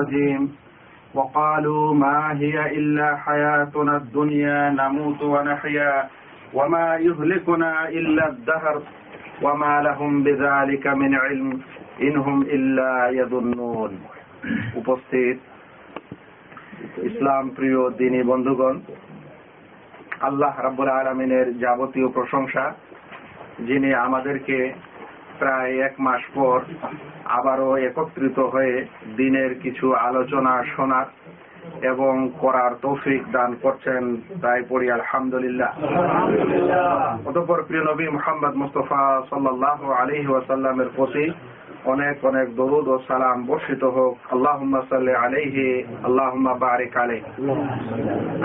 الرجيم وقالوا ما هي إلا حياتنا الدنيا نموت ونحيا وما يهلكنا إلا الدهر وما لهم بذلك من علم إنهم إلا يظنون উপস্থিত ইসলাম প্রিয় দিনী বন্ধুগণ আল্লাহ রাব্বুল আলমিনের যাবতীয় প্রশংসা যিনি আমাদেরকে প্রায় এক মাস পর আবারও একত্রিত হয়ে দিনের কিছু আলোচনা শোনার এবং করার তৌফিক দান করছেন তাই পড়ি আলহামদুলিল্লাহ। অতপর প্রিয় নবী মোহাম্মদ মুস্তফা সাল্লাহ আলহি ওয়াসাল্লামের প্রতি অনেক অনেক দরুদ ও সালাম বর্ষিত হোক। আল্লাহ আলাইহি আল্লাহ বারিক আলাই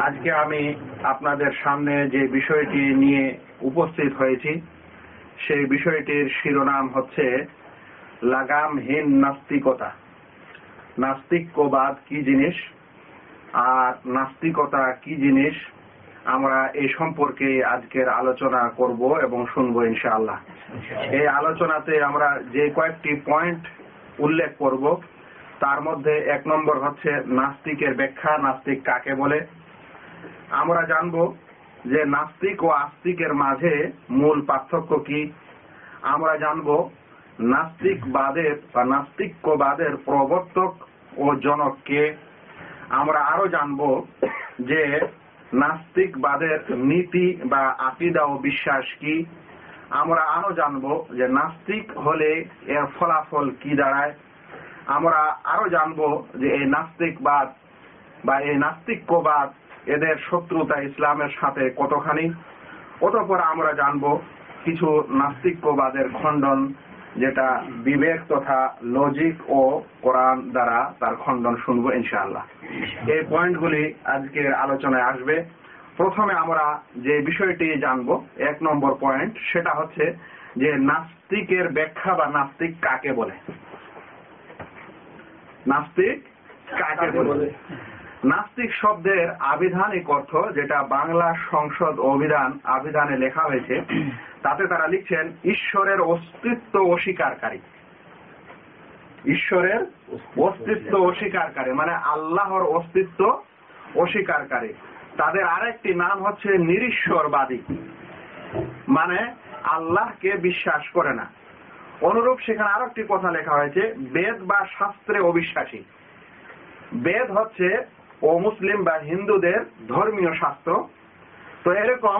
আজকে আমি আপনাদের সামনে যে বিষয়টি নিয়ে উপস্থিত হয়েছি সেই বিষয়টির শিরোনাম হচ্ছে লাগামহীন নাস্তিকতা। নাস্তিকবাদ কি জিনিস? আর নাস্তিকতা কি জিনিস? আমরা এই সম্পর্কে আজকের আলোচনা করব এবং শুনব ইনশাআল্লাহ। এই আলোচনাতে আমরা যে কয়েকটি পয়েন্ট উল্লেখ করব, তার মধ্যে এক নম্বর হচ্ছে নাস্তিকের ব্যাখ্যা, নাস্তিক কাকে বলে? আমরা জানব যে নাস্তিক ও আস্তিকের মাঝে মূল পার্থক্য কি? আমরা জানব নাস্তিকবাদের বা নাস্তিক্যবাদের প্রবর্তক ও জনক কে। আমরা আরও জানব যে নাস্তিকবাদের নীতি বা আকিদা ও বিশ্বাস কি। আমরা আরও জানব যে নাস্তিক হলে এর ফলাফল কি দাঁড়ায়। আমরা আরও জানব যে এই নাস্তিকবাদ বা এই নাস্তিক্যবাদ এদের শত্রুতা ইসলামের সাথে কতখানি? অতপর আমরা জানব কিছু নাস্তিক্যবাদের খণ্ডন, যেটা বিবেক তথা লজিক ও কোরআন দ্বারা তার খণ্ডন শুনব ইনশাআল্লাহ। এই পয়েন্টগুলি আজকের আলোচনায় আসবে। প্রথমে আমরা যে বিষয়টি জানব, এক নম্বর পয়েন্ট, সেটা হচ্ছে যে নাস্তিকের ব্যাখ্যা বা নাস্তিক কাকে বলে? নাস্তিক কাকে বলে? নাস্তিক শব্দের আবিধানিক অর্থ যেটা বাংলা সংসদ অভিধান আবিধানে লেখা হয়েছে, তাতে তারা লিখছেন, ঈশ্বরের অস্তিত্ব অস্বীকারী ঈশ্বরের অস্তিত্ব অস্বীকারী মানে আল্লাহর অস্তিত্ব অস্বীকারী তাদের আরেকটি নাম হচ্ছে নিরীশ্বরবাদী মানে আল্লাহকে বিশ্বাস করে না। অনুরূপ সেখানে আরও একটি কথা লেখা হয়েছে, বেদ বা শাস্ত্রে অবিশ্বাসী। বেদ হচ্ছে ও মুসলিম বা হিন্দুদের ধর্মীয় শাস্ত্র তো এরকম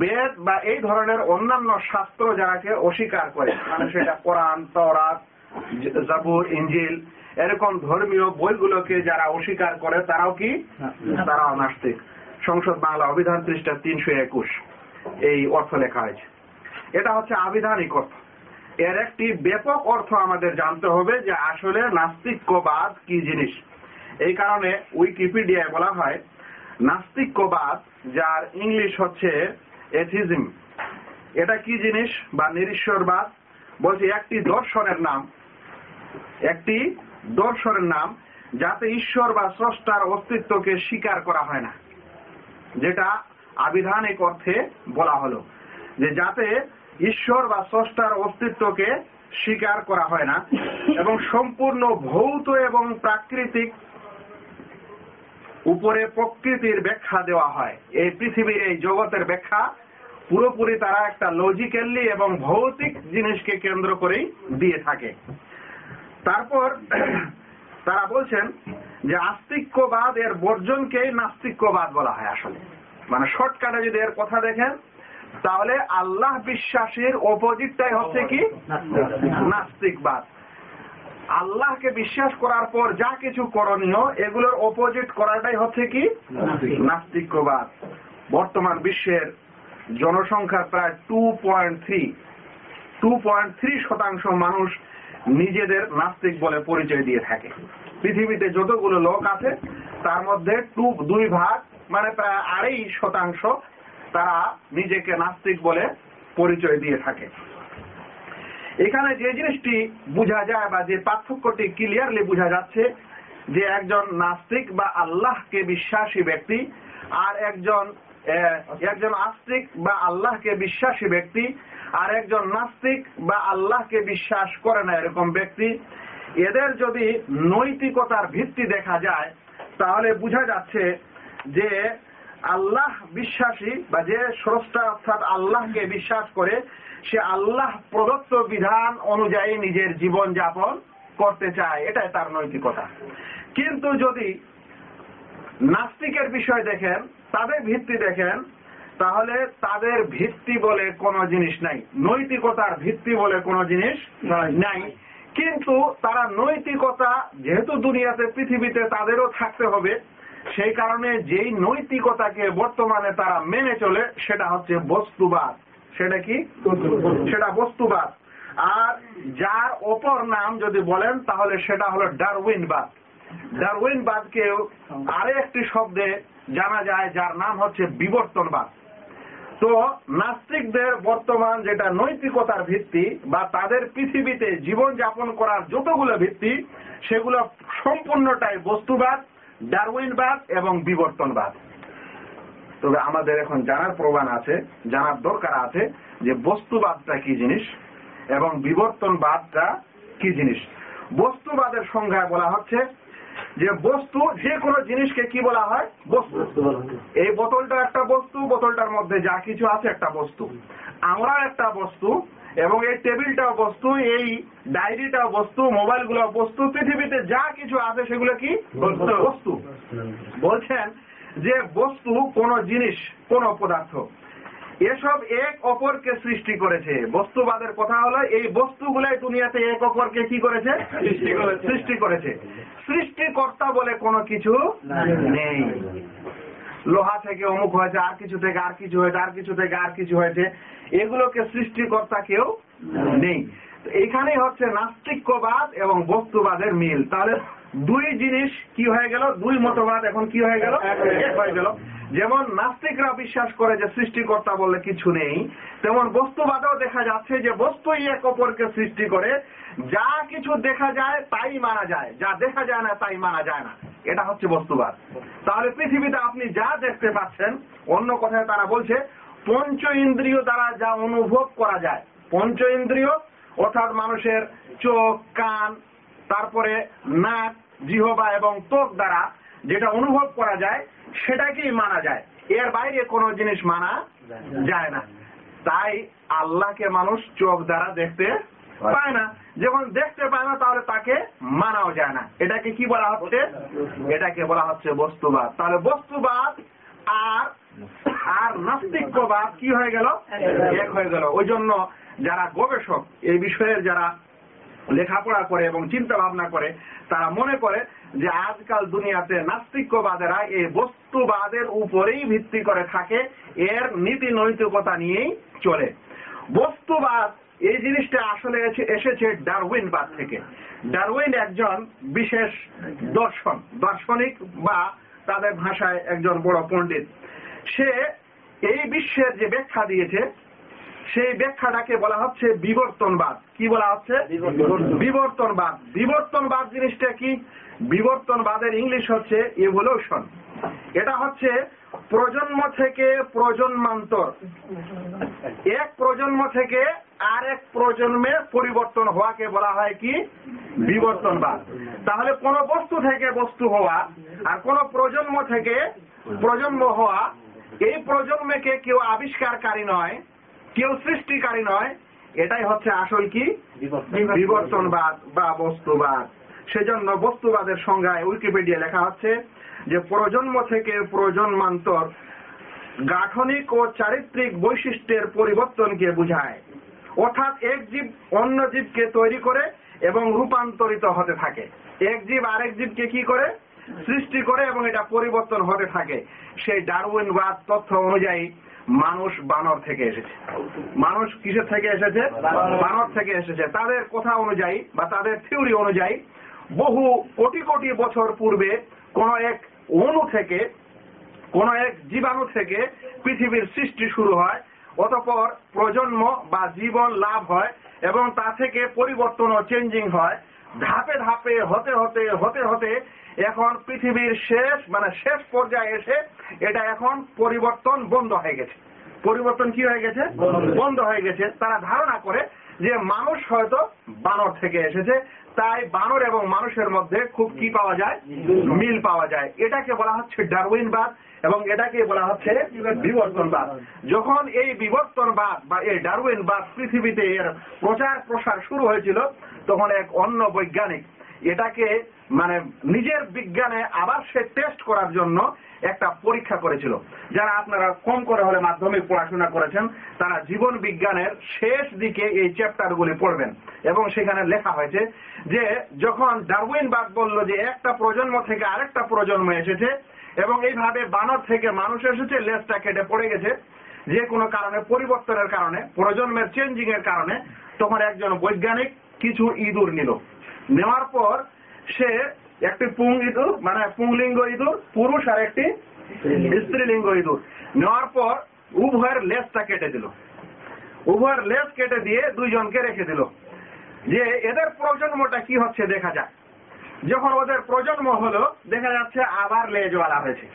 বেদ বা এই ধরনের অন্যান্য শাস্ত্র যারাকে অস্বীকার করে মানে সেটা কোরআন তরাত জাবুর ইঞ্জিল এরকম ধর্মীয় বইগুলোকে যারা অস্বীকার করে, তারাও কি? তারাও নাস্তিক সংসদ বাংলা অভিধান পৃষ্ঠা তিনশো একুশ। এই অর্থ লেখা হয়েছে। এটা হচ্ছে আবিধানিক অর্থ। এর একটি ব্যাপক অর্থ আমাদের জানতে হবে যে আসলে নাস্তিক্যবাদ কি জিনিস? এই কারণে উইকিপিডিয়ায় বলা হয়, নাস্তিক্যবাদ, যার ইংলিশ হচ্ছে এথিজম এটা কি জিনিস বা নিরীশ্বরবাদ? বলছে, একটি দর্শনের নাম, একটি দর্শনের নাম, যাতে ঈশ্বর বা স্রষ্টার অস্তিত্বকে স্বীকার করা হয় না, যেটা আবিধানিক অর্থে বলা হলো। যে যাতে ঈশ্বর বা স্রষ্টার অস্তিত্বকে স্বীকার করা হয় না, এবং সম্পূর্ণ ভৌত এবং প্রাকৃতিক উপরে প্রকৃতির ব্যাখ্যা দেওয়া হয়। এই পৃথিবীর এই জগতের ব্যাখ্যা পুরোপুরি তারা একটা লজিক্যালি এবং ভৌতিক জিনিসকে কেন্দ্র করেই দিয়ে থাকে। তারপর তারা বলছেন যে আস্তিক্যবাদ এর বর্জনকেই নাস্তিক্যবাদ বলা হয় আসলে। মানে শর্টকাটে যদি এর কথা দেখেন তাহলে আল্লাহ বিশ্বাসের অপোজিটটাই হচ্ছে কি? নাস্তিকবাদ। আল্লাহকে বিশ্বাস করার পর যা কিছু করণীয় এগুলোর অপোজিট করাটাই হচ্ছে কি? নাস্তিক্যবাদ বর্তমান বিশ্বের জনসংখ্যার প্রায় two point three two point three শতাংশ মানুষ নিজেদের নাস্তিক বলে পরিচয় দিয়ে থাকে। পৃথিবীতে যতগুলো লোক আছে তার মধ্যে টু দুই ভাগ মানে প্রায় আড়াই শতাংশ তারা নিজেকে নাস্তিক বলে পরিচয় দিয়ে থাকে। এখানে যে জিনিসটি বোঝা যায় বা যে পার্থক্যটি ক্লিয়ারলি বোঝা যাচ্ছে, যে একজন নাস্তিক বা আল্লাহকে বিশ্বাসী ব্যক্তি আর একজন একজন আস্তিক বা আল্লাহকে বিশ্বাসী ব্যক্তি আর একজন নাস্তিক বা আল্লাহকে বিশ্বাস করে না এরকম ব্যক্তি, এদের যদি নৈতিকতার ভিত্তি দেখা যায়, তাহলে বোঝা যাচ্ছে যে আল্লাহ বিশ্বাসী বা যে স্রষ্টা অর্থাৎ আল্লাহকে বিশ্বাস করে সে আল্লাহ প্রদত্ত বিধান অনুযায়ী নিজের জীবন যাপন করতে চায়। এটাই তার নৈতিকতা। কিন্তু যদি নাস্তিকের বিষয় দেখেন তাদের ভিত্তি দেখেন তাহলে তাদের ভিত্তি বলে কোনো জিনিস নাই। নৈতিকতার ভিত্তি বলে কোনো জিনিস নাই। কিন্তু তারা নৈতিকতা যেহেতু দুনিয়াতে পৃথিবীতে তাদেরও থাকতে হবে। সেই কারণে যেই নৈতিকতাকে বর্তমানে তারা মেনে চলে, সেটা হচ্ছে বস্তুবাদ। সেটা কি? সেটা বস্তুবাদ। আর যার অপর নাম যদি বলেন, তাহলে সেটা হলো ডারউইনবাদ। ডারউইনবাদকে আরেকটি শব্দে জানা যায়, যার নাম হচ্ছে বিবর্তনবাদ। তো নাস্তিকদের বর্তমান যেটা নৈতিকতার ভিত্তি বা তাদের পৃথিবীতে জীবন যাপন করার যতগুলো ভিত্তি, সেগুলো সম্পূর্ণটাই বস্তুবাদ। ডারউইনবাদ এবং বিবর্তনবাদ। তবে আমাদের এখন জানার প্রমাণ আছে জানার দরকার আছে যে বস্তুবাদটা কি জিনিস এবং বিবর্তনবাদটা কি জিনিস। বস্তুবাদের সংজ্ঞায় বলা হচ্ছে যে বস্তু যে কোনো জিনিসকে কি বলা হয়? বস্তু। এই বোতলটা একটা বস্তু বোতলটার মধ্যে যা কিছু আছে একটা বস্তু। আমরা একটা বস্তু এবং এই টেবিলটাও বস্তু এই ডায়েরিটাও বস্তু মোবাইল মোবাইলগুলো বস্তু পৃথিবীতে যা কিছু আছে সেগুলো কি? বস্তু। বলছেন যে বস্তু কোন জিনিস কোন পদার্থ এসব এক অপরকে সৃষ্টি করেছে। বস্তুবাদের কথা হলো এই বস্তুগুলাই দুনিয়াতে এক অপরকে কি করেছে? সৃষ্টি করেছে। সৃষ্টিকর্তা বলে কোনো কিছু নেই। লোহা থেকে অমুক হয়েছে আর কিছু থেকে আর কিছু হয়েছে আর কিছু থেকে আর কিছু হয়েছে এগুলোকে সৃষ্টিকর্তা কেউ নেই। এখানেই হচ্ছে নাস্তিক্যবাদ এবং বস্তুবাদের মিল। তাহলে দুই জিনিস কি হয়ে গেল? দুই মতবাদ এখন কি হয়ে গেল? এক হয়ে গেল। যেমন নাস্তিকরা বিশ্বাস করে যে সৃষ্টিকর্তা বললে কিছু নেই তেমন বস্তুবাদেও দেখা যাচ্ছে যে বস্তুই এক অপরকে সৃষ্টি করে। যা কিছু দেখা যায় তাই মানা যায়। যা দেখা যায় না তাই মানা যায় না। এটা হচ্ছে বস্তুবাদ। তাহলে পৃথিবীতে আপনি যা দেখতে পাচ্ছেন, অন্য কথায় তারা বলছে, পঞ্চ ইন্দ্রিয় দ্বারা যা অনুভব করা যায়। পঞ্চ ইন্দ্রিয়, অর্থাৎ মানুষের চোখ, কান, তারপরে নাক, জিহবা এবং ত্বক দ্বারা যেটা অনুভব করা যায়, সেটাকেই মানা যায়। এর বাইরে কোনো জিনিস মানা যায় না। তাই আল্লাহকে মানুষ চোখ দ্বারা দেখতে পায় না। যখন দেখতে পায় না, তাহলে তাকে মানাও যায় না। এটাকে কি বলা হচ্ছে? এটাকে বলা হচ্ছে বস্তুবাদ। তাহলে বস্তুবাদ আর আর নাস্তিক্যবাদ কি হয়ে গেল? এক হয়ে গেল। ওই জন্য যারা গবেষক, এই বিষয়ের যারা লেখাপড়া করে এবং চিন্তা ভাবনা করে, তারা মনে করে যে আজকাল দুনিয়াতে নাস্তিক্যবাদেরা এই বস্তুবাদের উপরেই ভিত্তি করে থাকে। এর নীতি নৈতিকতা নিয়েই চলে। বস্তুবাদ এই জিনিসটা আসলে এসেছে ডারউইনবাদ থেকে। ডারউইন একজন বিশেষ দর্শন দার্শনিক বা তাদের ভাষায় একজন বড় পণ্ডিত। সে এই বিশ্বের যে ব্যাখ্যা দিয়েছে সেই ব্যাখ্যাটাকে বলা হচ্ছে বিবর্তনবাদ। কি বলা হচ্ছে? বিবর্তনবাদ। বিবর্তনবাদ। জিনিসটা কি? বিবর্তনবাদের ইংলিশ হচ্ছে ইভলিউশন এটা হচ্ছে প্রজন্ম থেকে প্রজন্মান্তর। এক প্রজন্ম থেকে আর এক প্রজন্মে পরিবর্তন হওয়াকে বলা হয় কি? বিবর্তনবাদ। তাহলে কোন বস্তু থেকে বস্তু হওয়া আর কোন প্রজন্ম থেকে প্রজন্ম হওয়া এই প্রজন্মকে কেউ আবিষ্কারকারী নয় কেউ সৃষ্টিকারী নয় এটাই হচ্ছে আসল কি? বিবর্তনবাদ। বা বস্তুবাদ। সেজন্য বস্তুবাদের সংজ্ঞায় উইকিপিডিয়া লেখা হচ্ছে যে প্রজন্ম থেকে প্রজন্মান্তর গাঠনিক ও চারিত্রিক বৈশিষ্ট্যের পরিবর্তনকে বুঝায়। অর্থাৎ এক জীব অন্য জীবকে তৈরি করে এবং রূপান্তরিত হতে থাকে। এক জীব আরেক জীবকে কি করে? সৃষ্টি করে এবং এটা পরিবর্তন হতে থাকে। সেই ডারউইনবাদ তথ্য অনুযায়ী মানুষ বানর থেকে এসেছে। মানুষ কিসের থেকে এসেছে? বানর থেকে এসেছে। তাদের কথা অনুযায়ী বা তাদের থিওরি অনুযায়ী বহু কোটি কোটি বছর পূর্বে কোন এক অণু থেকে কোন এক জীবাণু থেকে পৃথিবীর সৃষ্টি শুরু হয় অতপর প্রজন্ম বা জীবন লাভ হয় এবং তা থেকে পরিবর্তন ও চেঞ্জিং হয়। ধাপে ধাপে হতে হতে হতে হতে এখন পৃথিবীর শেষ মানে শেষ পর্যায়ে এসে এটা এখন পরিবর্তন বন্ধ হয়ে গেছে। পরিবর্তন কি হয়ে গেছে। বন্ধ হয়ে গেছে। তারা ধারণা করে যে মানুষ হয়তো বানর থেকে এসেছে, তাই বানর এবং মানুষের মধ্যে খুব কি পাওয়া যায়? মিল পাওয়া যায়। এটাকে বলা হচ্ছে ডারউইনবাদ এবং এটাকে বলা হচ্ছে বিবর্তনবাদ। যখন এই বিবর্তনবাদ বা এই ডারউইনবাদ পৃথিবীতে এর প্রচার প্রসার শুরু হয়েছিল, তখন এক অন্য বৈজ্ঞানিক এটাকে মানে নিজের বিজ্ঞানে আবার সে টেস্ট করার জন্য একটা পরীক্ষা করেছিল। যারা আপনারা কম করে হলে মাধ্যমিক পড়াশোনা করেছেন, তারা জীবন বিজ্ঞানের শেষ দিকে এই চ্যাপ্টারগুলি পড়বেন। এবং সেখানে লেখা হয়েছে যে, যখন ডারউইনবাদ বলল যে, একটা প্রজন্ম থেকে আরেকটা প্রজন্ম এসেছে, এবং এইভাবে বানর থেকে মানুষ এসেছে, লেজটা কেটে পড়ে গেছে, যে কোনো কারণে, পরিবর্তনের কারণে, প্রজন্মের চেঞ্জিং এর কারণে, তখন একজন বৈজ্ঞানিক কিছু ইঁদুর নিল। নেওয়ার পর সে একটি পুং ইঁদুর মানে পুংলিঙ্গ ইঁদুর, পুরুষ আর একটি স্ত্রীলিঙ্গ ইঁদুর। নেওয়ার পর উভয়ের লেজটা কেটে দিল। উভয়ের লেজ কেটে দিয়ে দুইজনকে রেখে দিল। যে এদের প্রজন্মটা কি হচ্ছে দেখা যাক। যখন ওদের প্রজন্ম হলো, দেখা যাচ্ছে আবার লেজওয়ালা হয়েছে।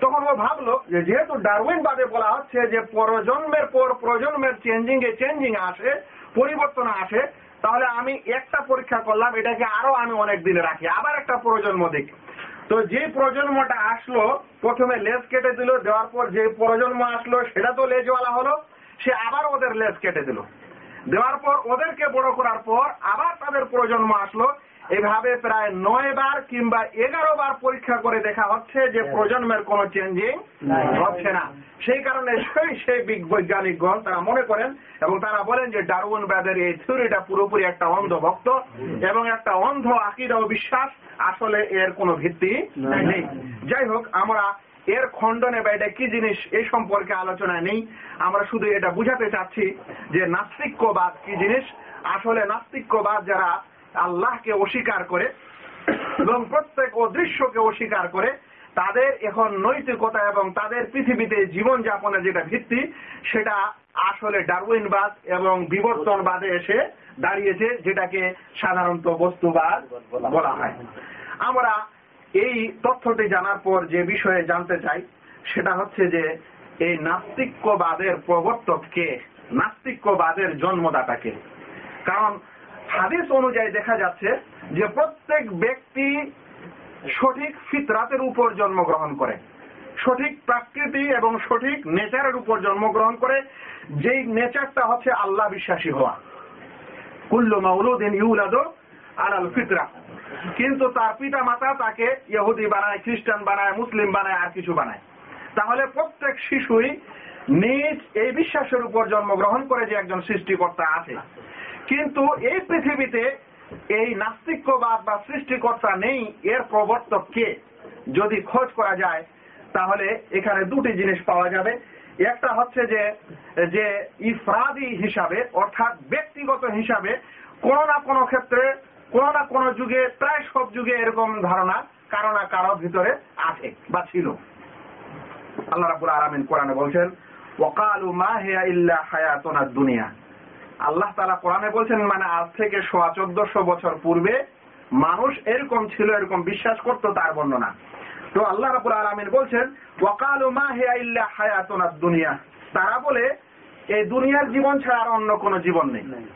তখন ও ভাবলো যে যেহেতু ডারউইন বাদে বলা হচ্ছে যে প্রজন্মের পর প্রজন্মের চেঞ্জিং এ চেঞ্জিং আসে, পরিবর্তন আসে তাহলে আমি একটা পরীক্ষা করলাম, এটাকে আরও আমি অনেক দিনে রাখি, আবার একটা প্রজন্ম দেখি। তো যে প্রজন্মটা আসলো, প্রথমে লেজ কেটে দিল, দেওয়ার পর যে প্রজন্ম আসলো, সেটা তো লেজওয়ালা হলো, সে আবার ওদের লেজ কেটে দিল। দেওয়ার পর ওদেরকে বড় করার পর আবার তাদের প্রজন্ম আসলো এভাবে প্রায় নয় বার কিংবা এগারো বার পরীক্ষা করে দেখা হচ্ছে যে প্রজন্মের কোনো চেঞ্জিং হচ্ছে না। সেই কারণে সেই সেই বৈজ্ঞানিকগণ তারা মনে করেন এবং তারা বলেন যে ডারউইন ব্যাদের এই থিওরিটা পুরোপুরি একটা অন্ধ ভক্ত এবং একটা অন্ধ আকিদা ও বিশ্বাস আসলে এর কোনো ভিত্তি নেই। যাই হোক আমরা এর খণ্ডনে বা এটা কি জিনিস এই সম্পর্কে আলোচনায় নেই। আমরা শুধু এটা বুঝাতে চাচ্ছি যে নাস্তিক্যবাদ কি জিনিস? আসলে নাস্তিক্যবাদ যারা আল্লাহকে অস্বীকার করে এবং প্রত্যেক অদৃশ্যকে অস্বীকার করে তাদের এখন নৈতিকতা এবং তাদের পৃথিবীতে জীবন যাপনের যেটা ভিত্তি, সেটা আসলে ডারউইনবাদ এবং বিবর্তনবাদে এসে দাঁড়িয়েছে, যেটাকে সাধারণত বস্তুবাদ বলা হয়। আমরা এই তথ্যটি জানার পর যে বিষয়ে জানতে চাই, সেটা হচ্ছে যে এই নাস্তিক্যবাদের প্রবর্তক কে? নাস্তিক্যবাদের জন্মদাতাকে কারণ হাদিস অনুযায়ী দেখা যাচ্ছে যে প্রত্যেক ব্যক্তি সঠিক ফিতরাতের উপর জন্মগ্রহণ করে। সঠিক প্রাকৃতি এবং সঠিক নেচারের উপর জন্মগ্রহণ করে। যেই নেচারটা হচ্ছে আল্লাহ বিশ্বাসী হওয়া। কুল্লু মাউলুদিন ইউলাদু আলাল ফিতরা। কিন্তু তার পিতা মাতা তাকে ইহুদি বানায়, খ্রিস্টান বানায়, মুসলিম বানায়, আর কিছু বানায়। তাহলে প্রত্যেক শিশুই নিজ এই বিশ্বাসের উপর জন্মগ্রহণ করে যে একজন সৃষ্টিকর্তা আছে। কিন্তু এই পৃথিবীতে এই নাস্তিক্যবাদ বা সৃষ্টিকর্তা নেই, এর প্রবর্তক কে? যদি খোঁজ করা যায়, তাহলে এখানে দুটি জিনিস পাওয়া যাবে। একটা হচ্ছে যে যে ইফরাদি হিসাবে, অর্থাৎ ব্যক্তিগত হিসাবে, কোনো না কোনো ক্ষেত্রে, কোনো না কোনো যুগে, প্রায় সব যুগে এরকম ধারণা কারও না কারও ভিতরে আছে বা ছিল। আল্লাহ রাবুল আলমিন কোরআনে বলছেন ওকালু মা হেয়া ইল্লা হায়াতুনা দুনিয়া আল্লাহ তালা কোরআনে বলছেন মানে আজ থেকে সোয়া চোদ্দশো বছর পূর্বে মানুষ এরকম ছিল এরকম বিশ্বাস করত তার বর্ণনা। তো আল্লাহ রাবুল আলমিন বলছেন ওয়াকালু মা হেয়া ইল্লা হায়াতুনা দুনিয়া তারা বলে এই দুনিয়ার জীবন ছাড়া আর অন্য কোনো জীবন নেই।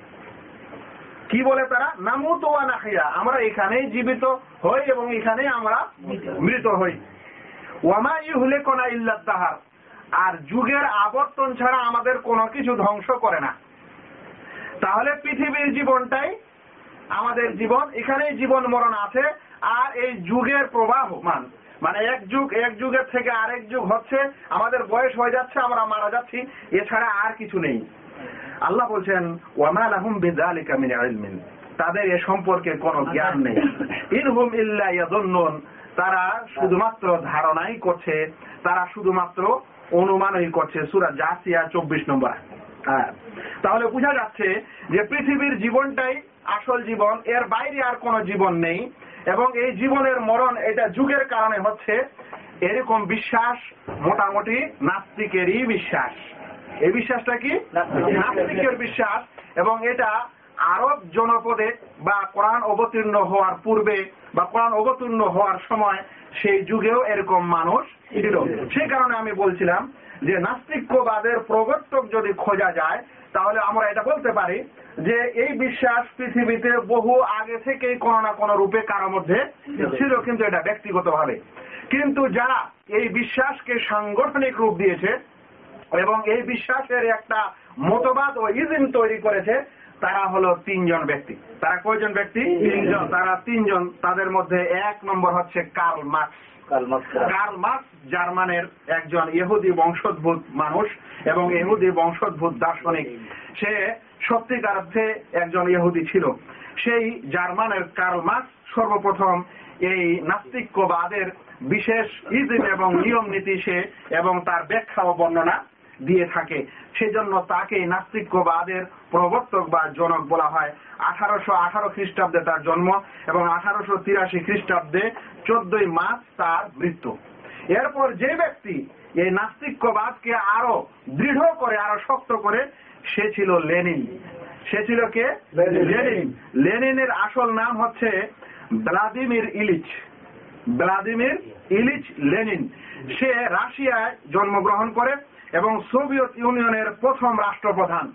কি বলে তারা? নামুত ওয়া নাহিয়া। আমরা এখানেই জীবিত হই এবং এখানেই আমরা মৃত হই। ওয়ামা ইহুলেকনা ইল্লা তাহার। আর যুগের আবর্তন ছাড়া আমাদের কোনো কিছু ধ্বংস করে না। তাহলে পৃথিবীর জীবনটাই আমাদের জীবন, এখানেই জীবন মরণ আছে, আর এই যুগের প্রবাহ মান। মানে এক যুগ, এক যুগের থেকে আরেক যুগ হচ্ছে, আমাদের বয়স হয়ে যাচ্ছে, আমরা মারা যাচ্ছি, এছাড়া আর কিছু নেই। আল্লাহ বলছেন, ওয়ামা লাহুম বিযালিকা মিন ইলমিন। তাদের এ সম্পর্কে কোনো জ্ঞান নেই। ইনহুম ইল্লা তারা শুধুমাত্র ধারণাই করছে, তারা শুধুমাত্র অনুমানই করছে। সুরা জাসিয়া 24 নম্বর হ্যাঁ। তাহলে বোঝা যাচ্ছে যে পৃথিবীর জীবনটাই আসল জীবন এর বাইরে আর কোনো জীবন নেই এবং এই জীবনের মরণ এটা যুগের কারণে হচ্ছে এরকম বিশ্বাস মোটামুটি নাস্তিকেরই বিশ্বাস। এই বিশ্বাসটা কি? নাস্তিকের বিশ্বাস। এবং এটা আরব জনপদে বা কোরআন অবতীর্ণ হওয়ার পূর্বে বা কোরআন অবতীর্ণ হওয়ার সময় সেই যুগেও এরকম মানুষ ছিল। সেই কারণে আমি বলছিলাম যে নাস্তিক্যবাদের প্রবর্তক যদি খোঁজা যায় তাহলে আমরা এটা বলতে পারি যে এই বিশ্বাস পৃথিবীতে বহু আগে থেকেই কোনো না কোনো রূপে কারও মধ্যে ছিল কিন্তু এটা ব্যক্তিগতভাবে। কিন্তু যারা এই বিশ্বাসকে সাংগঠনিক রূপ দিয়েছে এবং এই বিশ্বাসের একটা মতবাদ ও ইজিম তৈরি করেছে তারা হলো তিনজন ব্যক্তি। তারা কয়জন ব্যক্তি? তিনজন। তারা তিনজন। তাদের মধ্যে এক নম্বর হচ্ছে কার্ল মার্কস। কার্ল জার্মানের একজন ইহুদি বংশোদ্ভূত মানুষ এবং ইহুদি বংশোদ্ভূত দার্শনিক। সে সত্যিকার অর্থে একজন ইহুদি ছিল। সেই জার্মানের কার্ল সর্বপ্রথম এই নাস্তিক্যবাদের বিশেষ ইজিম এবং নিয়ম নীতি সে এবং তার ব্যাখ্যা ও বর্ণনা দিয়ে থাকে। সেজন্য তাকে নাস্তিক্যবাদের প্রবর্তক বা জনক বলা হয়। আঠারোশো আঠারো খ্রিস্টাব্দে তার জন্ম এবং আঠারোশো তিরাশি খ্রিস্টাব্দে চোদ্দই মার্চ তার মৃত্যু। এরপর যে ব্যক্তি এই নাস্তিক্যবাদকে আরও দৃঢ় করে আরও শক্ত করে সে ছিল লেনিন। সে ছিল কে? লেনিন। লেনিনের আসল নাম হচ্ছে Vladimir Ilyich. Vladimir Ilyich Lenin. সে রাশিয়ায় জন্মগ্রহণ করে। এবং সোভিয়েত ইউনিয়নের প্রথম রাষ্ট্রপ্রধান।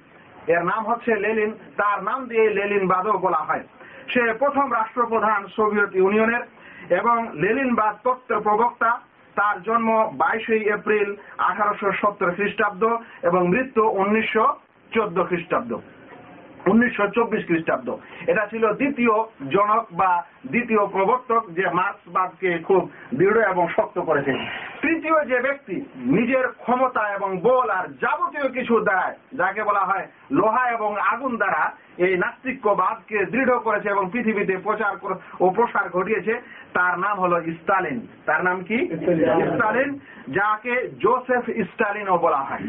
এর নাম হচ্ছে লেলিন তার নাম দিয়ে লেলিনবাদও বলা হয়। সে প্রথম রাষ্ট্রপ্রধান সোভিয়েত ইউনিয়নের এবং লেলিনবাদ তত্ত্বের প্রবক্তা। তার জন্ম বাইশে এপ্রিল আঠারোশো সত্তর খ্রিস্টাব্দ এবং মৃত্যু উনিশশো চোদ্দ খ্রিস্টাব্দ। উনিশশো চব্বিশ খ্রিস্টাব্দ। এটা ছিল দ্বিতীয় জনক বা দ্বিতীয় প্রবর্তক যে মার্ক্সবাদকে খুব দৃঢ় এবং শক্ত করেছে তৃতীয় যে ব্যক্তি নিজের ক্ষমতা এবং বল আর যাবতীয় কিছু দ্বারা যাকে বলা হয় লোহা এবং আগুন দ্বারা এই নাস্তিক্যবাদকে দৃঢ় করেছে এবং পৃথিবীতে প্রচার ও প্রসার ঘটিয়েছে তার নাম হলো স্টালিন। তার নাম কি? স্টালিন যাকে জোসেফ স্টালিনও বলা হয়।